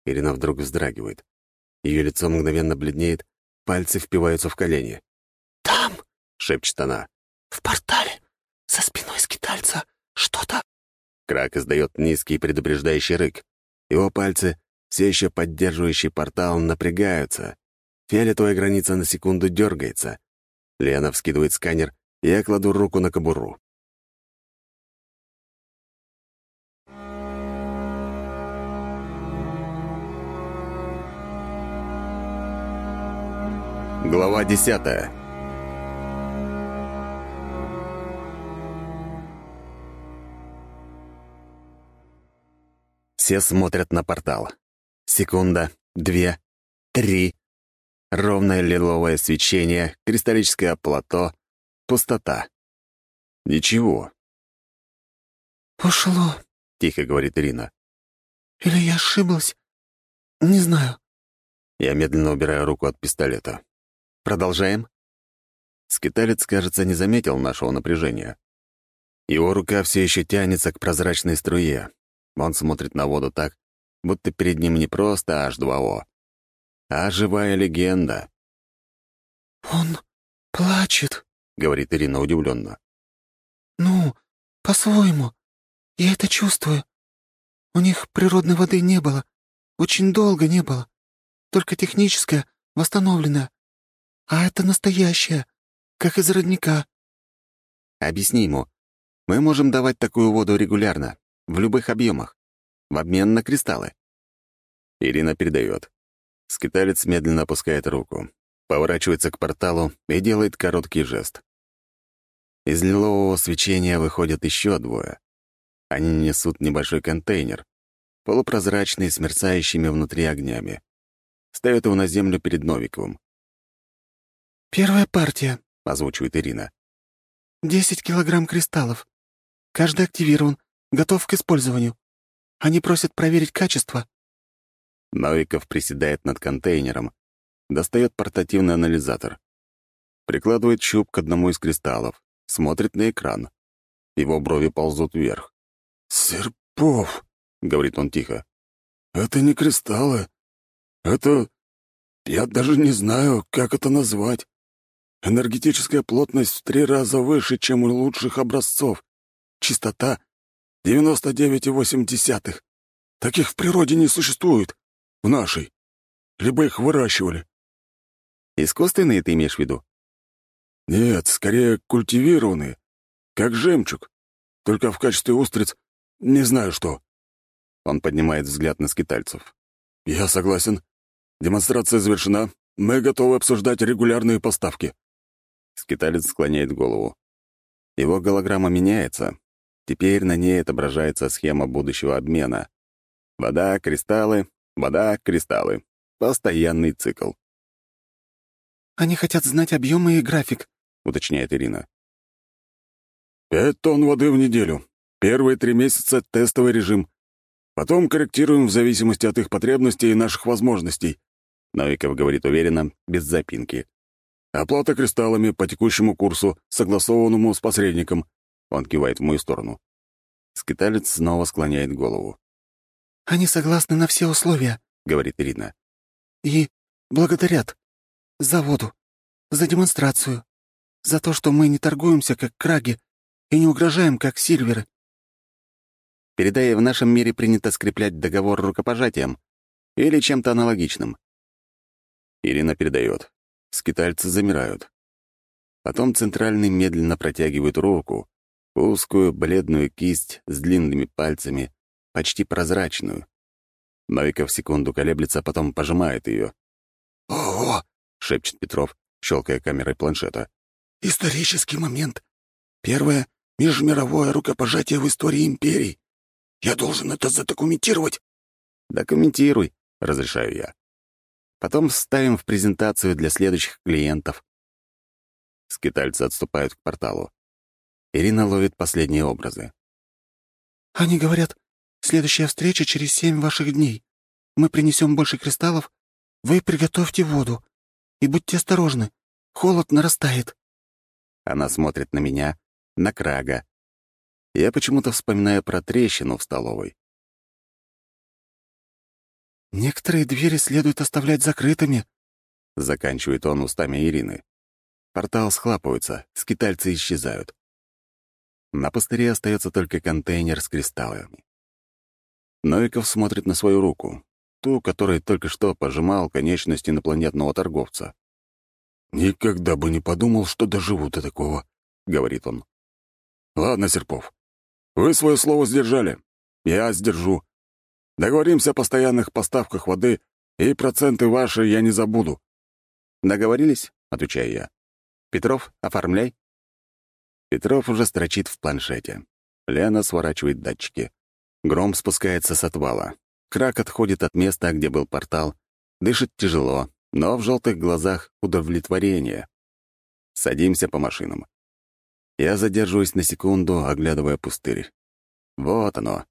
[SPEAKER 4] Ирина вдруг вздрагивает. Ее лицо мгновенно бледнеет, пальцы впиваются в колени.
[SPEAKER 2] «Там!»
[SPEAKER 4] — шепчет она.
[SPEAKER 2] «В портале, за спиной скитальца, что-то...»
[SPEAKER 4] Крак издает низкий предупреждающий рык. Его пальцы, все еще поддерживающие портал, напрягаются. Фиолетовая граница на секунду дергается. Лена вскидывает сканер я кладу руку на кобуру. Глава десятая. Все смотрят на портал. Секунда, две, три. Ровное лиловое свечение, кристаллическое плато, Пустота. Ничего.
[SPEAKER 2] «Ушло», —
[SPEAKER 4] тихо говорит Ирина.
[SPEAKER 2] «Или я ошиблась? Не знаю».
[SPEAKER 4] Я медленно убираю руку от пистолета. «Продолжаем?» Скиталец, кажется, не заметил нашего напряжения. Его рука все еще тянется к прозрачной струе. Он смотрит на воду так, будто перед ним не просто H2O, а живая легенда.
[SPEAKER 2] «Он плачет», —
[SPEAKER 4] говорит Ирина удивленно.
[SPEAKER 2] «Ну, по-своему. Я это чувствую. У них природной воды не было. Очень долго не было. Только техническая, восстановленная. А это настоящая, как из родника».
[SPEAKER 4] «Объясни ему. Мы можем давать такую воду регулярно, в любых объемах, в обмен на кристаллы». Ирина передает. Скиталец медленно опускает руку, поворачивается к порталу и делает короткий жест. Из лилового свечения выходят еще двое. Они несут небольшой контейнер, полупрозрачный, с мерцающими внутри огнями. Ставят его на землю перед Новиковым.
[SPEAKER 2] «Первая партия», —
[SPEAKER 4] озвучивает Ирина.
[SPEAKER 2] «Десять килограмм кристаллов. Каждый активирован, готов к использованию. Они просят проверить качество».
[SPEAKER 4] Новиков приседает над контейнером, достает портативный анализатор. Прикладывает щуп к одному из кристаллов, смотрит на экран. Его брови ползут вверх.
[SPEAKER 3] «Серпов», — говорит он тихо, — «это не кристаллы. Это... Я даже не знаю, как это назвать. Энергетическая плотность в три раза выше, чем у лучших образцов. Частота — 99,8. Таких в природе не существует. В нашей. Либо их выращивали.
[SPEAKER 4] Искусственные ты имеешь в виду?
[SPEAKER 3] Нет, скорее культивированные. Как жемчуг. Только в качестве устриц не знаю что.
[SPEAKER 4] Он поднимает взгляд на скитальцев.
[SPEAKER 3] Я согласен. Демонстрация завершена. Мы готовы обсуждать регулярные поставки.
[SPEAKER 4] Скиталец склоняет голову. Его голограмма меняется. Теперь на ней отображается схема будущего обмена. Вода, кристаллы, вода, кристаллы. Постоянный цикл.
[SPEAKER 2] «Они хотят знать объемы и график», —
[SPEAKER 4] уточняет Ирина.
[SPEAKER 3] «Пять тонн воды в неделю. Первые три месяца — тестовый режим. Потом корректируем в зависимости от их потребностей и наших возможностей», —
[SPEAKER 4] Новиков говорит уверенно, без запинки.
[SPEAKER 3] «Оплата кристаллами по текущему курсу, согласованному с посредником», — он кивает в мою сторону.
[SPEAKER 4] Скиталец снова склоняет голову.
[SPEAKER 2] «Они согласны на все условия», —
[SPEAKER 4] говорит Ирина.
[SPEAKER 2] «И благодарят. За воду. За демонстрацию. За то, что мы не торгуемся, как краги, и не угрожаем, как сильверы».
[SPEAKER 4] «Передай, в нашем мире принято скреплять договор рукопожатием или чем-то аналогичным». Ирина передает. Скитальцы замирают. Потом центральный медленно протягивает руку, узкую бледную кисть с длинными пальцами, почти прозрачную. Новиков секунду колеблется, а потом пожимает ее.
[SPEAKER 5] «Ого!»
[SPEAKER 4] — шепчет Петров, щелкая камерой планшета.
[SPEAKER 5] «Исторический момент. Первое межмировое рукопожатие в истории империи. Я должен это задокументировать».
[SPEAKER 4] «Документируй», — разрешаю я. Потом вставим в презентацию для следующих клиентов. Скитальцы отступают к порталу. Ирина ловит последние образы.
[SPEAKER 2] «Они говорят, следующая встреча через семь ваших дней. Мы принесем больше кристаллов. Вы приготовьте воду. И будьте осторожны. Холод нарастает».
[SPEAKER 4] Она смотрит на меня, на Крага. Я почему-то вспоминаю про трещину в столовой.
[SPEAKER 2] «Некоторые двери следует оставлять закрытыми», —
[SPEAKER 4] заканчивает он устами Ирины. Портал схлапывается, скитальцы исчезают. На пустыре остается только контейнер с кристаллами. Новиков смотрит на свою руку, ту, которой только что пожимал конечность инопланетного торговца.
[SPEAKER 3] «Никогда бы не подумал, что доживу до такого», — говорит он. «Ладно, Серпов, вы свое слово сдержали. Я сдержу. Договоримся о постоянных поставках воды, и проценты ваши я не забуду».
[SPEAKER 4] «Договорились?» — отвечаю я. «Петров, оформляй». Петров уже строчит в планшете. Лена сворачивает датчики. Гром спускается с отвала. Крак отходит от места, где был портал. Дышит тяжело, но в желтых глазах удовлетворение. Садимся по машинам. Я задерживаюсь на секунду, оглядывая пустырь. Вот оно.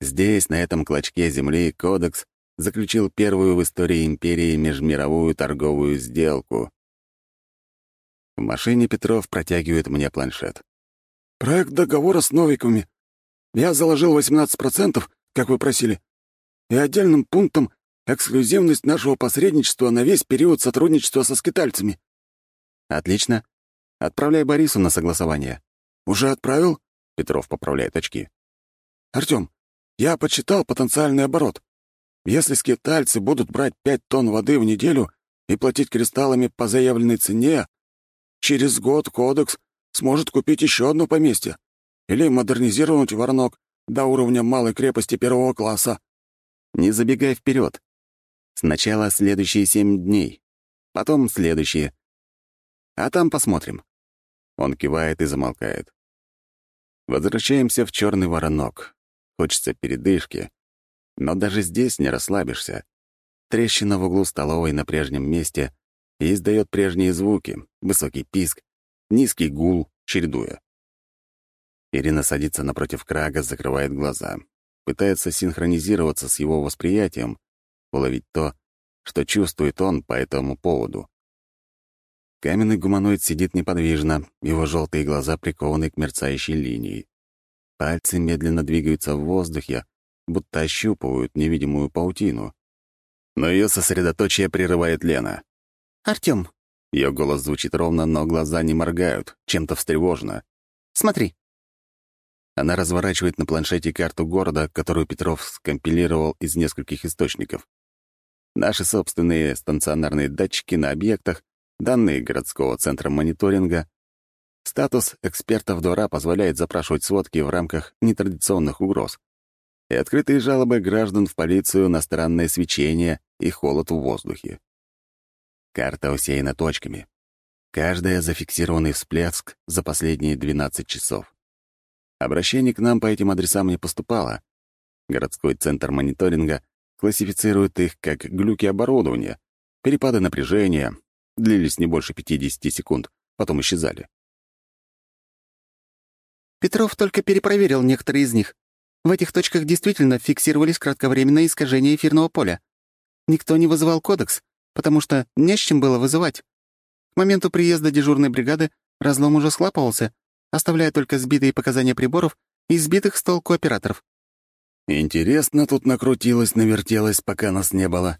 [SPEAKER 4] Здесь, на этом клочке земли, Кодекс заключил первую в истории империи межмировую торговую сделку. В машине Петров протягивает мне планшет.
[SPEAKER 5] «Проект договора с Новиковыми. Я заложил 18%, как вы просили, и отдельным пунктом эксклюзивность нашего посредничества на весь период сотрудничества со скитальцами».
[SPEAKER 1] «Отлично. Отправляй Борису на согласование».
[SPEAKER 5] «Уже отправил?»
[SPEAKER 1] — Петров поправляет очки.
[SPEAKER 5] «Артём, я подсчитал потенциальный оборот. Если скитальцы будут брать пять тонн воды в неделю и платить кристаллами по заявленной цене, через год кодекс сможет купить еще одно поместье или модернизировать воронок до уровня малой крепости первого класса.
[SPEAKER 1] Не забегай вперед. Сначала следующие семь дней, потом следующие. А там посмотрим. Он кивает и замолкает. Возвращаемся в черный воронок. Хочется передышки. Но даже здесь не расслабишься. Трещина в углу столовой на прежнем месте и издает прежние звуки, высокий писк, низкий гул, чередуя. Ирина садится напротив Крага, закрывает глаза. Пытается синхронизироваться с его восприятием, уловить то, что чувствует он по этому поводу. Каменный гуманоид сидит неподвижно, его желтые глаза прикованы к мерцающей линии. Пальцы медленно двигаются в воздухе, будто ощупывают невидимую паутину. Но ее сосредоточие прерывает Лена.
[SPEAKER 2] «Артём!»
[SPEAKER 1] Ее голос звучит ровно, но глаза не моргают, чем-то встревожно.
[SPEAKER 2] «Смотри!»
[SPEAKER 1] Она разворачивает на планшете карту города, которую Петров скомпилировал из нескольких источников. Наши собственные станционарные датчики на объектах, данные городского центра мониторинга. Статус экспертов двора позволяет запрашивать сводки в рамках нетрадиционных угроз. И открытые жалобы граждан в полицию на странное свечение и холод в воздухе. Карта усеяна точками. Каждая — зафиксированный всплеск за последние 12 часов. Обращений к нам по этим адресам не поступало. Городской центр мониторинга классифицирует их как глюки оборудования, перепады напряжения, длились не больше 50 секунд, потом исчезали.
[SPEAKER 2] Петров только перепроверил некоторые из них. В этих точках действительно фиксировались кратковременные искажения эфирного поля. Никто не вызывал кодекс, потому что не с чем было вызывать. К моменту приезда дежурной бригады разлом уже схлапывался, оставляя только сбитые показания приборов и сбитых с толку операторов.
[SPEAKER 1] Интересно тут накрутилось, навертелось, пока нас не было.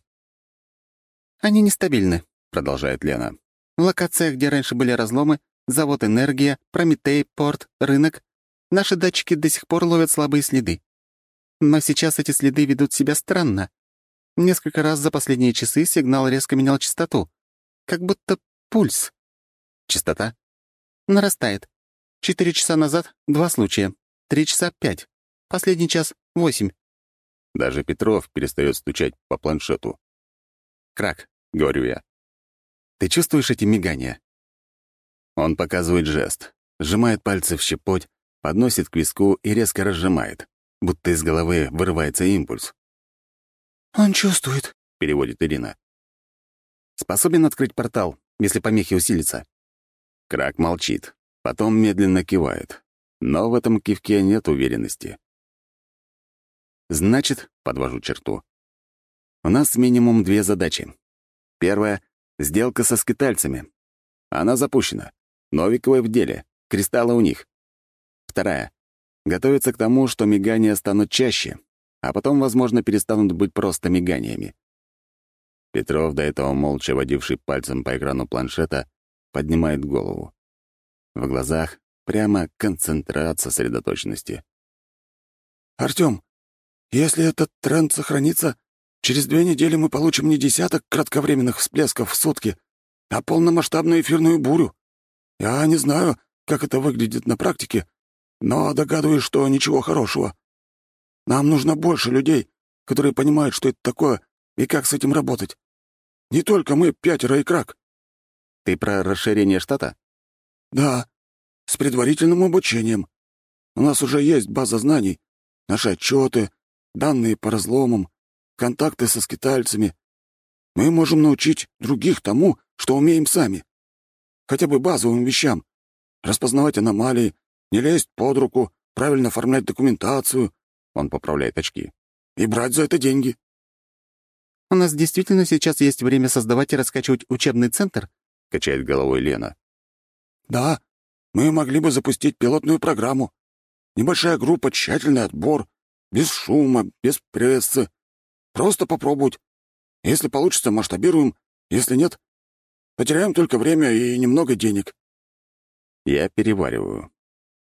[SPEAKER 2] «Они нестабильны», — продолжает Лена. «В локациях, где раньше были разломы, завод «Энергия», «Прометей», «Порт», «Рынок», наши датчики до сих пор ловят слабые следы. Но сейчас эти следы ведут себя странно. Несколько раз за последние часы сигнал резко менял частоту. Как будто пульс.
[SPEAKER 1] Частота?
[SPEAKER 2] Нарастает. Четыре часа назад — два случая. Три часа — пять. Последний час — восемь.
[SPEAKER 1] Даже Петров перестает стучать по планшету. «Крак», — говорю я. «Ты чувствуешь эти мигания?» Он показывает жест, сжимает пальцы в щепоть, подносит к виску и резко разжимает, будто из головы вырывается импульс.
[SPEAKER 2] «Он чувствует», —
[SPEAKER 1] переводит Ирина. «Способен открыть портал, если помехи усилятся?» Крак молчит, потом медленно кивает. Но в этом кивке нет уверенности. «Значит, — подвожу черту, — у нас минимум две задачи. Первая — сделка со скитальцами. Она запущена. Новиковы в деле, кристаллы у них. Вторая — готовиться к тому, что мигания станут чаще, а потом, возможно, перестанут быть просто миганиями. Петров, до этого молча водивший пальцем по экрану планшета, поднимает голову. В глазах прямо концентрат сосредоточенности.
[SPEAKER 5] «Артём, если этот тренд сохранится, через две недели мы получим не десяток кратковременных всплесков в сутки, а полномасштабную эфирную бурю. Я не знаю, как это выглядит на практике, но догадываюсь, что ничего хорошего. Нам нужно больше людей, которые понимают, что это такое и как с этим работать. Не только мы, пятеро и крак.
[SPEAKER 1] Ты про расширение штата?
[SPEAKER 5] Да, с предварительным обучением. У нас уже есть база знаний, наши отчеты, данные по разломам, контакты со скитальцами. Мы можем научить других тому, что умеем сами. Хотя бы базовым вещам. Распознавать аномалии, не лезть под руку, правильно оформлять документацию,
[SPEAKER 1] он поправляет очки.
[SPEAKER 5] «И брать за это деньги».
[SPEAKER 2] «У нас действительно сейчас есть время создавать и раскачивать учебный центр?»
[SPEAKER 1] — качает головой Лена.
[SPEAKER 5] «Да, мы могли бы запустить пилотную программу. Небольшая группа, тщательный отбор, без шума, без прессы. Просто попробовать. Если получится, масштабируем. Если нет, потеряем только время и немного денег».
[SPEAKER 1] Я перевариваю.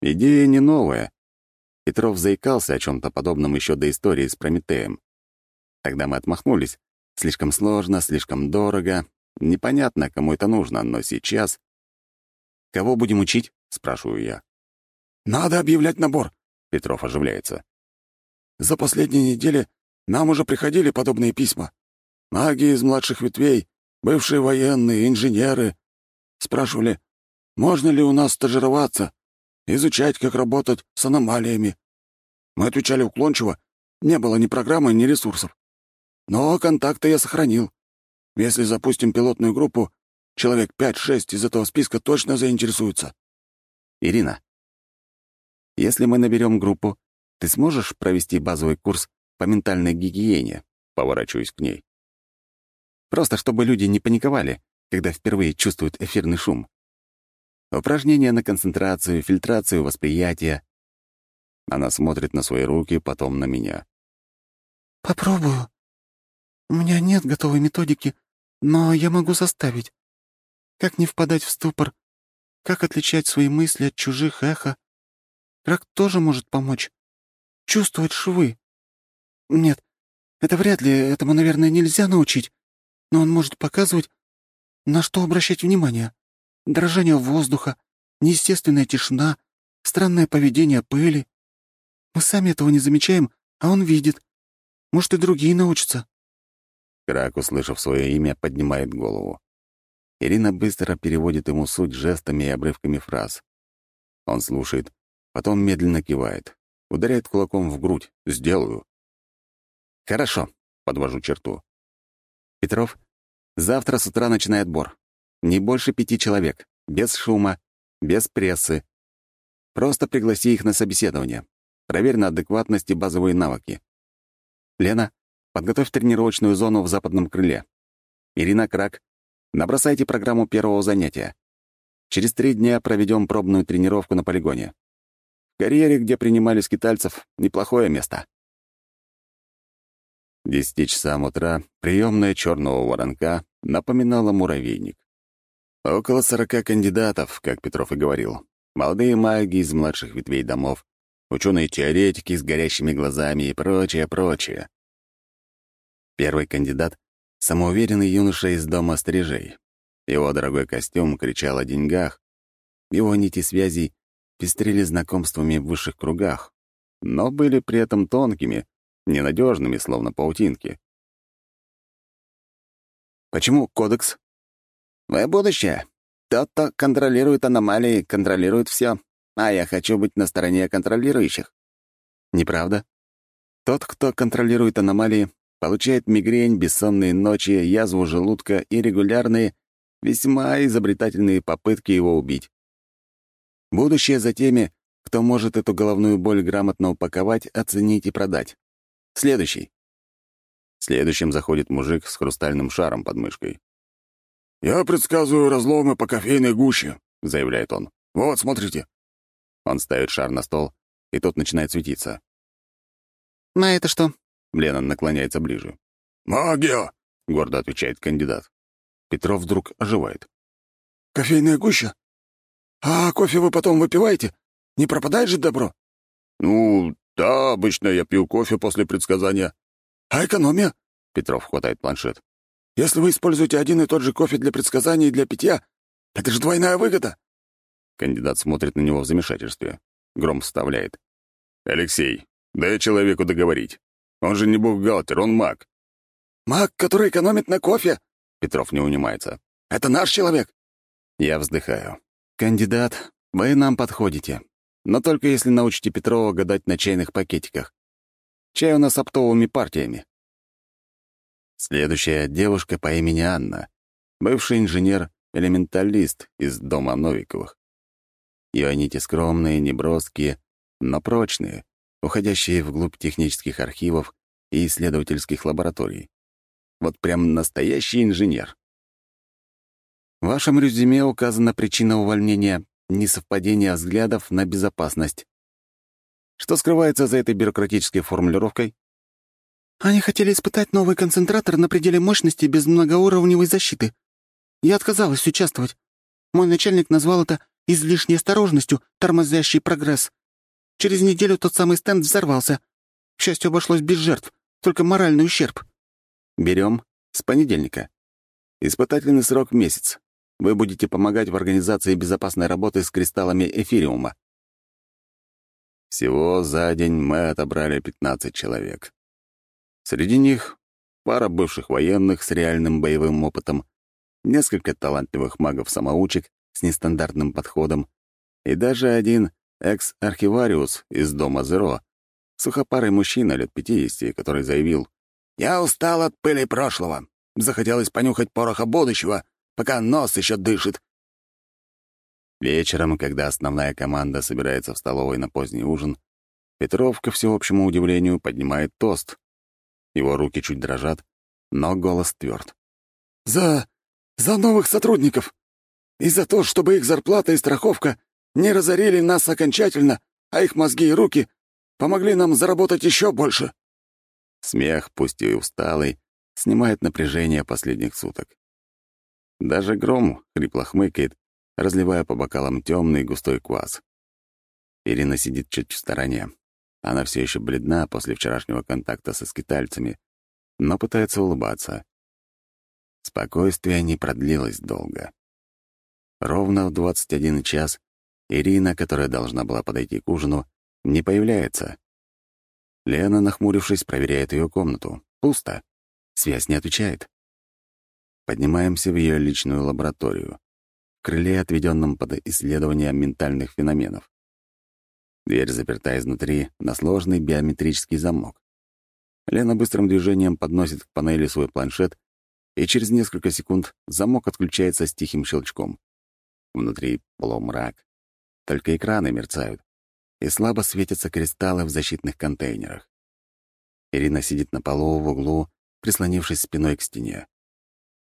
[SPEAKER 1] Идея не новая. Петров заикался о чем то подобном еще до истории с Прометеем. Тогда мы отмахнулись. Слишком сложно, слишком дорого. Непонятно, кому это нужно, но сейчас... «Кого будем учить?» — спрашиваю я.
[SPEAKER 5] «Надо объявлять набор», —
[SPEAKER 1] Петров оживляется.
[SPEAKER 5] «За последние недели нам уже приходили подобные письма. Маги из младших ветвей, бывшие военные, инженеры. Спрашивали, можно ли у нас стажироваться, изучать, как работать с аномалиями. Мы отвечали уклончиво, не было ни программы, ни ресурсов. Но контакты я сохранил. Если запустим пилотную группу, человек 5-6 из этого списка точно заинтересуются.
[SPEAKER 1] Ирина, если мы наберем группу, ты сможешь провести базовый курс по ментальной гигиене? Поворачиваюсь к ней. Просто чтобы люди не паниковали, когда впервые чувствуют эфирный шум. Упражнения на концентрацию, фильтрацию восприятия. Она смотрит на свои руки, потом на меня.
[SPEAKER 2] «Попробую. У меня нет готовой методики, но я могу заставить. Как не впадать в ступор? Как отличать свои мысли от чужих эхо? Рак тоже может помочь. Чувствовать швы. Нет, это вряд ли, этому, наверное, нельзя научить, но он может показывать, на что обращать внимание дрожание воздуха, неестественная тишина, странное поведение пыли. Мы сами этого не замечаем, а он видит. Может, и другие научатся».
[SPEAKER 1] Крак, услышав свое имя, поднимает голову. Ирина быстро переводит ему суть жестами и обрывками фраз. Он слушает, потом медленно кивает, ударяет кулаком в грудь. «Сделаю». «Хорошо», — подвожу черту. «Петров, завтра с утра начинай отбор. Не больше пяти человек, без шума, без прессы. Просто пригласи их на собеседование. Проверь на адекватность и базовые навыки. Лена, подготовь тренировочную зону в западном крыле. Ирина Крак, набросайте программу первого занятия. Через три дня проведем пробную тренировку на полигоне. В карьере, где принимали скитальцев, неплохое место. Десяти часам утра приемная черного воронка напоминала муравейник. Около сорока кандидатов, как Петров и говорил. Молодые маги из младших ветвей домов, ученые-теоретики с горящими глазами и прочее, прочее. Первый кандидат — самоуверенный юноша из дома стрижей. Его дорогой костюм кричал о деньгах, его нити связей пестрили знакомствами в высших кругах, но были при этом тонкими, ненадежными, словно паутинки. Почему кодекс? Вы будущее. Тот, кто контролирует аномалии, контролирует все. А я хочу быть на стороне контролирующих. Неправда. Тот, кто контролирует аномалии, получает мигрень, бессонные ночи, язву желудка и регулярные, весьма изобретательные попытки его убить. Будущее за теми, кто может эту головную боль грамотно упаковать, оценить и продать. Следующий. Следующим заходит мужик с хрустальным шаром под мышкой.
[SPEAKER 5] «Я предсказываю разломы по кофейной гуще», — заявляет он. «Вот, смотрите».
[SPEAKER 1] Он ставит шар на стол, и тот начинает светиться.
[SPEAKER 2] «На это что?»
[SPEAKER 1] — Лена наклоняется ближе.
[SPEAKER 5] «Магия!»
[SPEAKER 1] — гордо отвечает кандидат. Петров вдруг оживает.
[SPEAKER 5] «Кофейная гуща? А кофе вы потом выпиваете? Не пропадает же добро?»
[SPEAKER 3] «Ну, да, обычно я пью кофе после предсказания».
[SPEAKER 5] «А экономия?»
[SPEAKER 1] — Петров хватает планшет.
[SPEAKER 5] Если вы используете один и тот же кофе для предсказаний и для питья, это же двойная выгода!»
[SPEAKER 1] Кандидат смотрит на него в замешательстве. Гром вставляет.
[SPEAKER 3] «Алексей, дай человеку договорить. Он же не бухгалтер, он маг».
[SPEAKER 5] «Маг, который экономит на кофе?»
[SPEAKER 1] Петров не унимается.
[SPEAKER 5] «Это наш человек!»
[SPEAKER 1] Я вздыхаю. «Кандидат, вы нам подходите. Но только если научите Петрова гадать на чайных пакетиках. Чай у нас оптовыми партиями. Следующая девушка по имени Анна, бывший инженер-элементалист из дома Новиковых. Ее нити скромные, неброские, но прочные, уходящие вглубь технических архивов и исследовательских лабораторий. Вот прям настоящий инженер. В вашем резюме указана причина увольнения — несовпадение взглядов на безопасность. Что скрывается за этой бюрократической формулировкой?
[SPEAKER 2] Они хотели испытать новый концентратор на пределе мощности без многоуровневой защиты. Я отказалась участвовать. Мой начальник назвал это излишней осторожностью, тормозящий прогресс. Через неделю тот самый стенд взорвался. К счастью, обошлось без жертв, только моральный ущерб.
[SPEAKER 1] Берем с понедельника. Испытательный срок — месяц. Вы будете помогать в организации безопасной работы с кристаллами эфириума. Всего за день мы отобрали 15 человек. Среди них пара бывших военных с реальным боевым опытом, несколько талантливых магов-самоучек с нестандартным подходом и даже один экс-архивариус из дома Зеро, сухопарый мужчина лет 50, который заявил «Я устал от пыли прошлого. Захотелось понюхать пороха будущего, пока нос еще дышит». Вечером, когда основная команда собирается в столовой на поздний ужин, Петров, ко всеобщему удивлению, поднимает тост. Его руки чуть дрожат, но голос тверд.
[SPEAKER 5] «За... за новых сотрудников! И за то, чтобы их зарплата и страховка не разорили нас окончательно, а их мозги и руки помогли нам заработать еще больше!»
[SPEAKER 1] Смех, пусть и усталый, снимает напряжение последних суток. Даже гром хрипло хмыкает, разливая по бокалам темный густой квас. Ирина сидит чуть в стороне. Она все еще бледна после вчерашнего контакта со скитальцами, но пытается улыбаться. Спокойствие не продлилось долго. Ровно в 21 час Ирина, которая должна была подойти к ужину, не появляется. Лена, нахмурившись, проверяет ее комнату. Пусто. Связь не отвечает. Поднимаемся в ее личную лабораторию крыле, отведенном под исследование ментальных феноменов. Дверь заперта изнутри на сложный биометрический замок. Лена быстрым движением подносит к панели свой планшет, и через несколько секунд замок отключается с тихим щелчком. Внутри полумрак. Только экраны мерцают, и слабо светятся кристаллы в защитных контейнерах. Ирина сидит на полу в углу, прислонившись спиной к стене.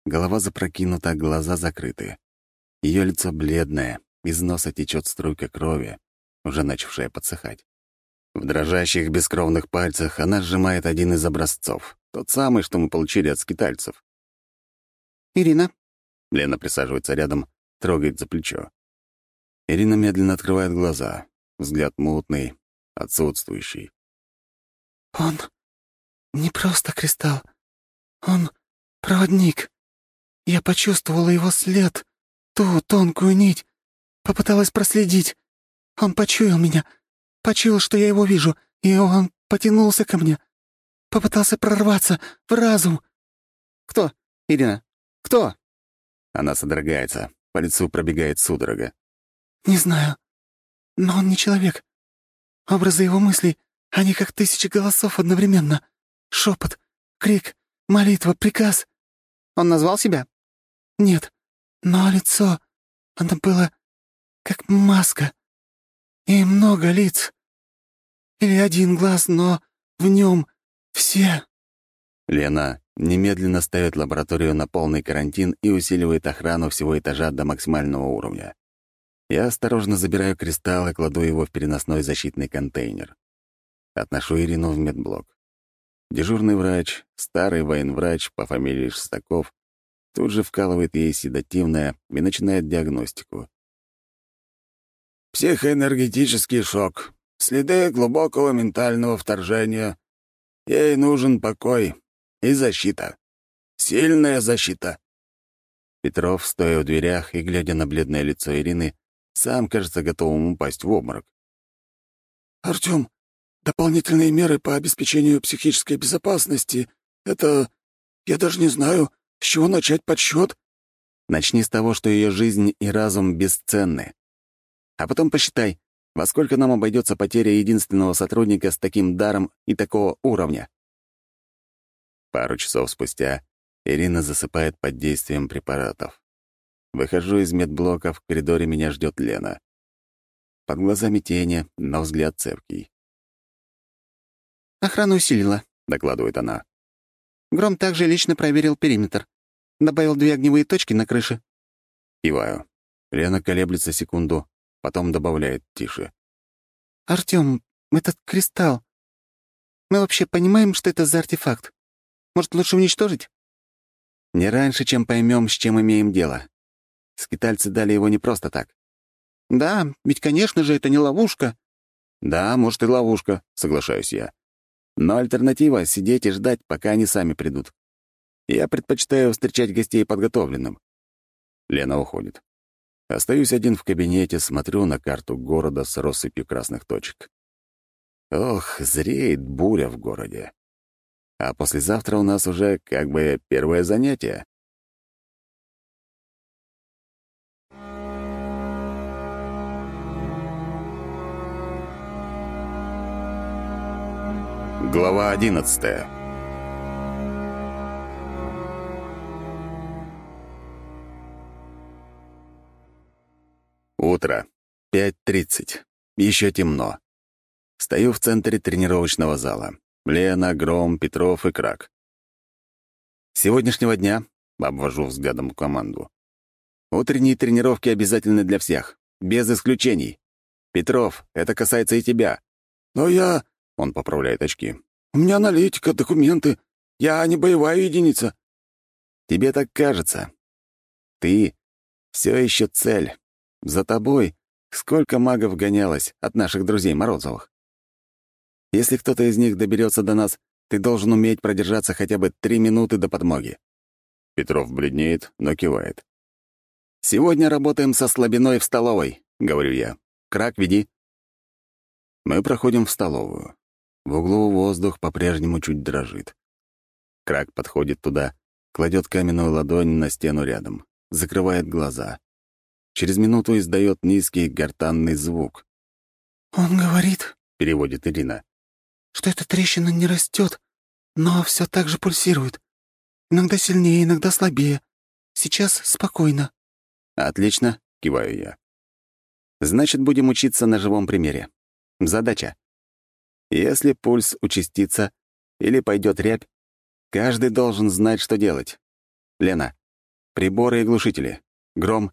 [SPEAKER 1] Голова запрокинута, глаза закрыты. Ее лицо бледное, из носа течет струйка крови, уже начавшая подсыхать. В дрожащих бескровных пальцах она сжимает один из образцов, тот самый, что мы получили от скитальцев.
[SPEAKER 2] «Ирина?»
[SPEAKER 1] Лена присаживается рядом, трогает за плечо. Ирина медленно открывает глаза, взгляд мутный, отсутствующий.
[SPEAKER 2] «Он не просто кристалл. Он проводник. Я почувствовала его след ту тонкую нить. Попыталась проследить. Он почуял меня, почуял, что я его вижу, и он потянулся ко мне. Попытался прорваться в разум.
[SPEAKER 1] «Кто, Ирина? Кто?» Она содрогается, по лицу пробегает судорога.
[SPEAKER 2] «Не знаю. Но он не человек. Образы его мыслей, они как тысячи голосов одновременно. Шепот, крик, молитва, приказ».
[SPEAKER 1] «Он назвал себя?»
[SPEAKER 2] «Нет. Но лицо, оно было как маска. И много лиц. Или один глаз, но в нем все.
[SPEAKER 1] Лена немедленно ставит лабораторию на полный карантин и усиливает охрану всего этажа до максимального уровня. Я осторожно забираю кристалл и кладу его в переносной защитный контейнер. Отношу Ирину в медблок. Дежурный врач, старый военврач по фамилии Шестаков, Тут же вкалывает ей седативное и начинает диагностику.
[SPEAKER 5] «Психоэнергетический шок. Следы глубокого ментального вторжения. Ей нужен покой и защита. Сильная защита».
[SPEAKER 1] Петров, стоя в дверях и глядя на бледное лицо Ирины, сам кажется готовым упасть в обморок.
[SPEAKER 5] «Артём, дополнительные меры по обеспечению психической безопасности — это... Я даже не знаю, с чего начать подсчет?
[SPEAKER 1] Начни с того, что ее жизнь и разум бесценны. А потом посчитай, во сколько нам обойдется потеря единственного сотрудника с таким даром и такого уровня. Пару часов спустя Ирина засыпает под действием препаратов. Выхожу из медблока, в коридоре меня ждет Лена. Под глазами тени, но взгляд цепкий.
[SPEAKER 2] «Охрану усилила», — докладывает она. Гром также лично проверил периметр. Добавил две огневые точки на крыше.
[SPEAKER 1] Киваю. Лена колеблется секунду, потом добавляет тише.
[SPEAKER 2] «Артём, этот кристалл. Мы вообще понимаем, что это за артефакт? Может, лучше уничтожить?»
[SPEAKER 1] «Не раньше, чем поймем, с чем имеем дело. Скитальцы дали его не просто так».
[SPEAKER 2] «Да, ведь, конечно же, это не ловушка».
[SPEAKER 1] «Да, может, и ловушка», — соглашаюсь я. «Но альтернатива — сидеть и ждать, пока они сами придут. Я предпочитаю встречать гостей подготовленным». Лена уходит. Остаюсь один в кабинете, смотрю на карту города с россыпью красных точек. Ох, зреет буря в городе. А послезавтра у нас уже как бы первое занятие. Глава одиннадцатая Утро. 5.30. Еще темно. Стою в центре тренировочного зала. Лена, Гром, Петров и Крак. сегодняшнего дня обвожу взглядом команду. Утренние тренировки обязательны для всех, без исключений. Петров, это касается и тебя.
[SPEAKER 5] Но я...
[SPEAKER 1] Он поправляет очки.
[SPEAKER 5] У меня аналитика, документы. Я не боевая единица.
[SPEAKER 1] Тебе так кажется. Ты все еще цель, за тобой сколько магов гонялось от наших друзей Морозовых. Если кто-то из них доберется до нас, ты должен уметь продержаться хотя бы три минуты до подмоги». Петров бледнеет, но кивает. «Сегодня работаем со слабиной в столовой», — говорю я. «Крак, веди». Мы проходим в столовую. В углу воздух по-прежнему чуть дрожит. Крак подходит туда, кладет каменную ладонь на стену рядом, закрывает глаза. Через минуту издает низкий гортанный звук.
[SPEAKER 2] «Он говорит», —
[SPEAKER 1] переводит Ирина,
[SPEAKER 2] «что эта трещина не растет, но все так же пульсирует. Иногда сильнее, иногда слабее. Сейчас спокойно».
[SPEAKER 1] «Отлично», — киваю я. «Значит, будем учиться на живом примере. Задача. Если пульс участится или пойдет рябь, каждый должен знать, что делать. Лена, приборы и глушители. Гром,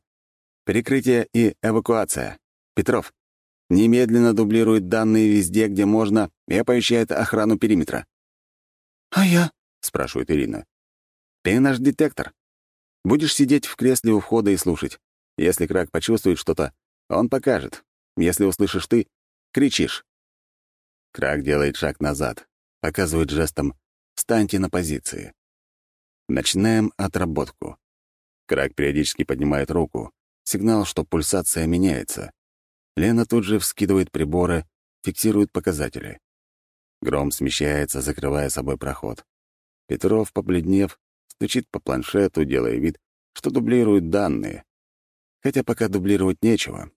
[SPEAKER 1] Прикрытие и эвакуация. Петров. Немедленно дублирует данные везде, где можно, и оповещает охрану периметра.
[SPEAKER 2] «А я?»
[SPEAKER 1] — спрашивает Ирина. «Ты наш детектор. Будешь сидеть в кресле у входа и слушать. Если Крак почувствует что-то, он покажет. Если услышишь ты, кричишь». Крак делает шаг назад, показывает жестом «Встаньте на позиции». Начинаем отработку. Крак периодически поднимает руку, Сигнал, что пульсация меняется. Лена тут же вскидывает приборы, фиксирует показатели. Гром смещается, закрывая собой проход. Петров, побледнев, стучит по планшету, делая вид, что дублирует данные. Хотя пока дублировать нечего.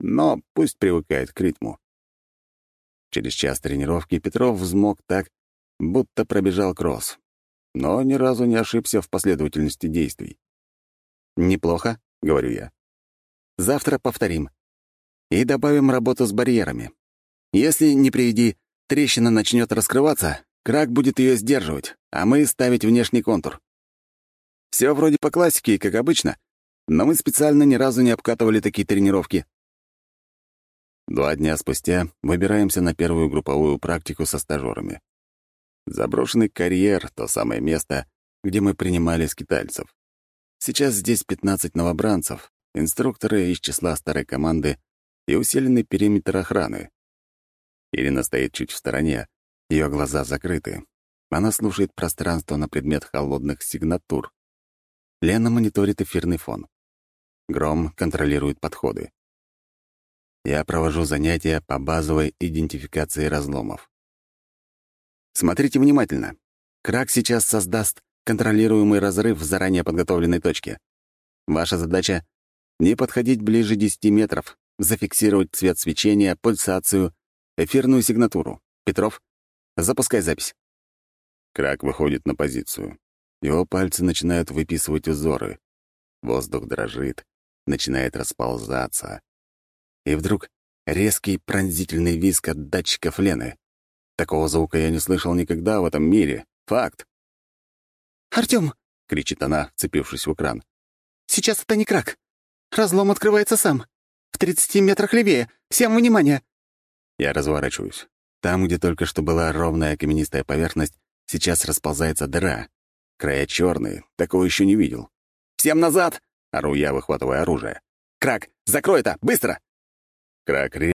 [SPEAKER 1] Но пусть привыкает к ритму. Через час тренировки Петров взмок так, будто пробежал кросс. Но ни разу не ошибся в последовательности действий. «Неплохо», — говорю я. Завтра повторим. И добавим работу с барьерами. Если, не приведи, трещина начнет раскрываться, крак будет ее сдерживать, а мы ставить внешний контур. Все вроде по классике, как обычно, но мы специально ни разу не обкатывали такие тренировки. Два дня спустя выбираемся на первую групповую практику со стажерами. Заброшенный карьер — то самое место, где мы принимали скитальцев. Сейчас здесь 15 новобранцев, инструкторы из числа старой команды и усиленный периметр охраны. Ирина стоит чуть в стороне, ее глаза закрыты. Она слушает пространство на предмет холодных сигнатур. Лена мониторит эфирный фон. Гром контролирует подходы. Я провожу занятия по базовой идентификации разломов. Смотрите внимательно. Крак сейчас создаст контролируемый разрыв в заранее подготовленной точке. Ваша задача не подходить ближе 10 метров, зафиксировать цвет свечения, пульсацию, эфирную сигнатуру. Петров, запускай запись. Крак выходит на позицию. Его пальцы начинают выписывать узоры. Воздух дрожит, начинает расползаться. И вдруг резкий пронзительный визг от датчиков Лены. Такого звука я не слышал никогда в этом мире. Факт.
[SPEAKER 2] «Артём!» — кричит она, вцепившись в экран. «Сейчас это не крак. Разлом открывается сам. В 30 метрах левее. Всем внимание!»
[SPEAKER 1] Я разворачиваюсь. Там, где только что была ровная каменистая поверхность, сейчас расползается дыра. Края черные, такого еще не видел.
[SPEAKER 3] «Всем назад!»
[SPEAKER 1] — ору я, выхватывая оружие.
[SPEAKER 3] «Крак, закрой это! Быстро!»
[SPEAKER 1] Крак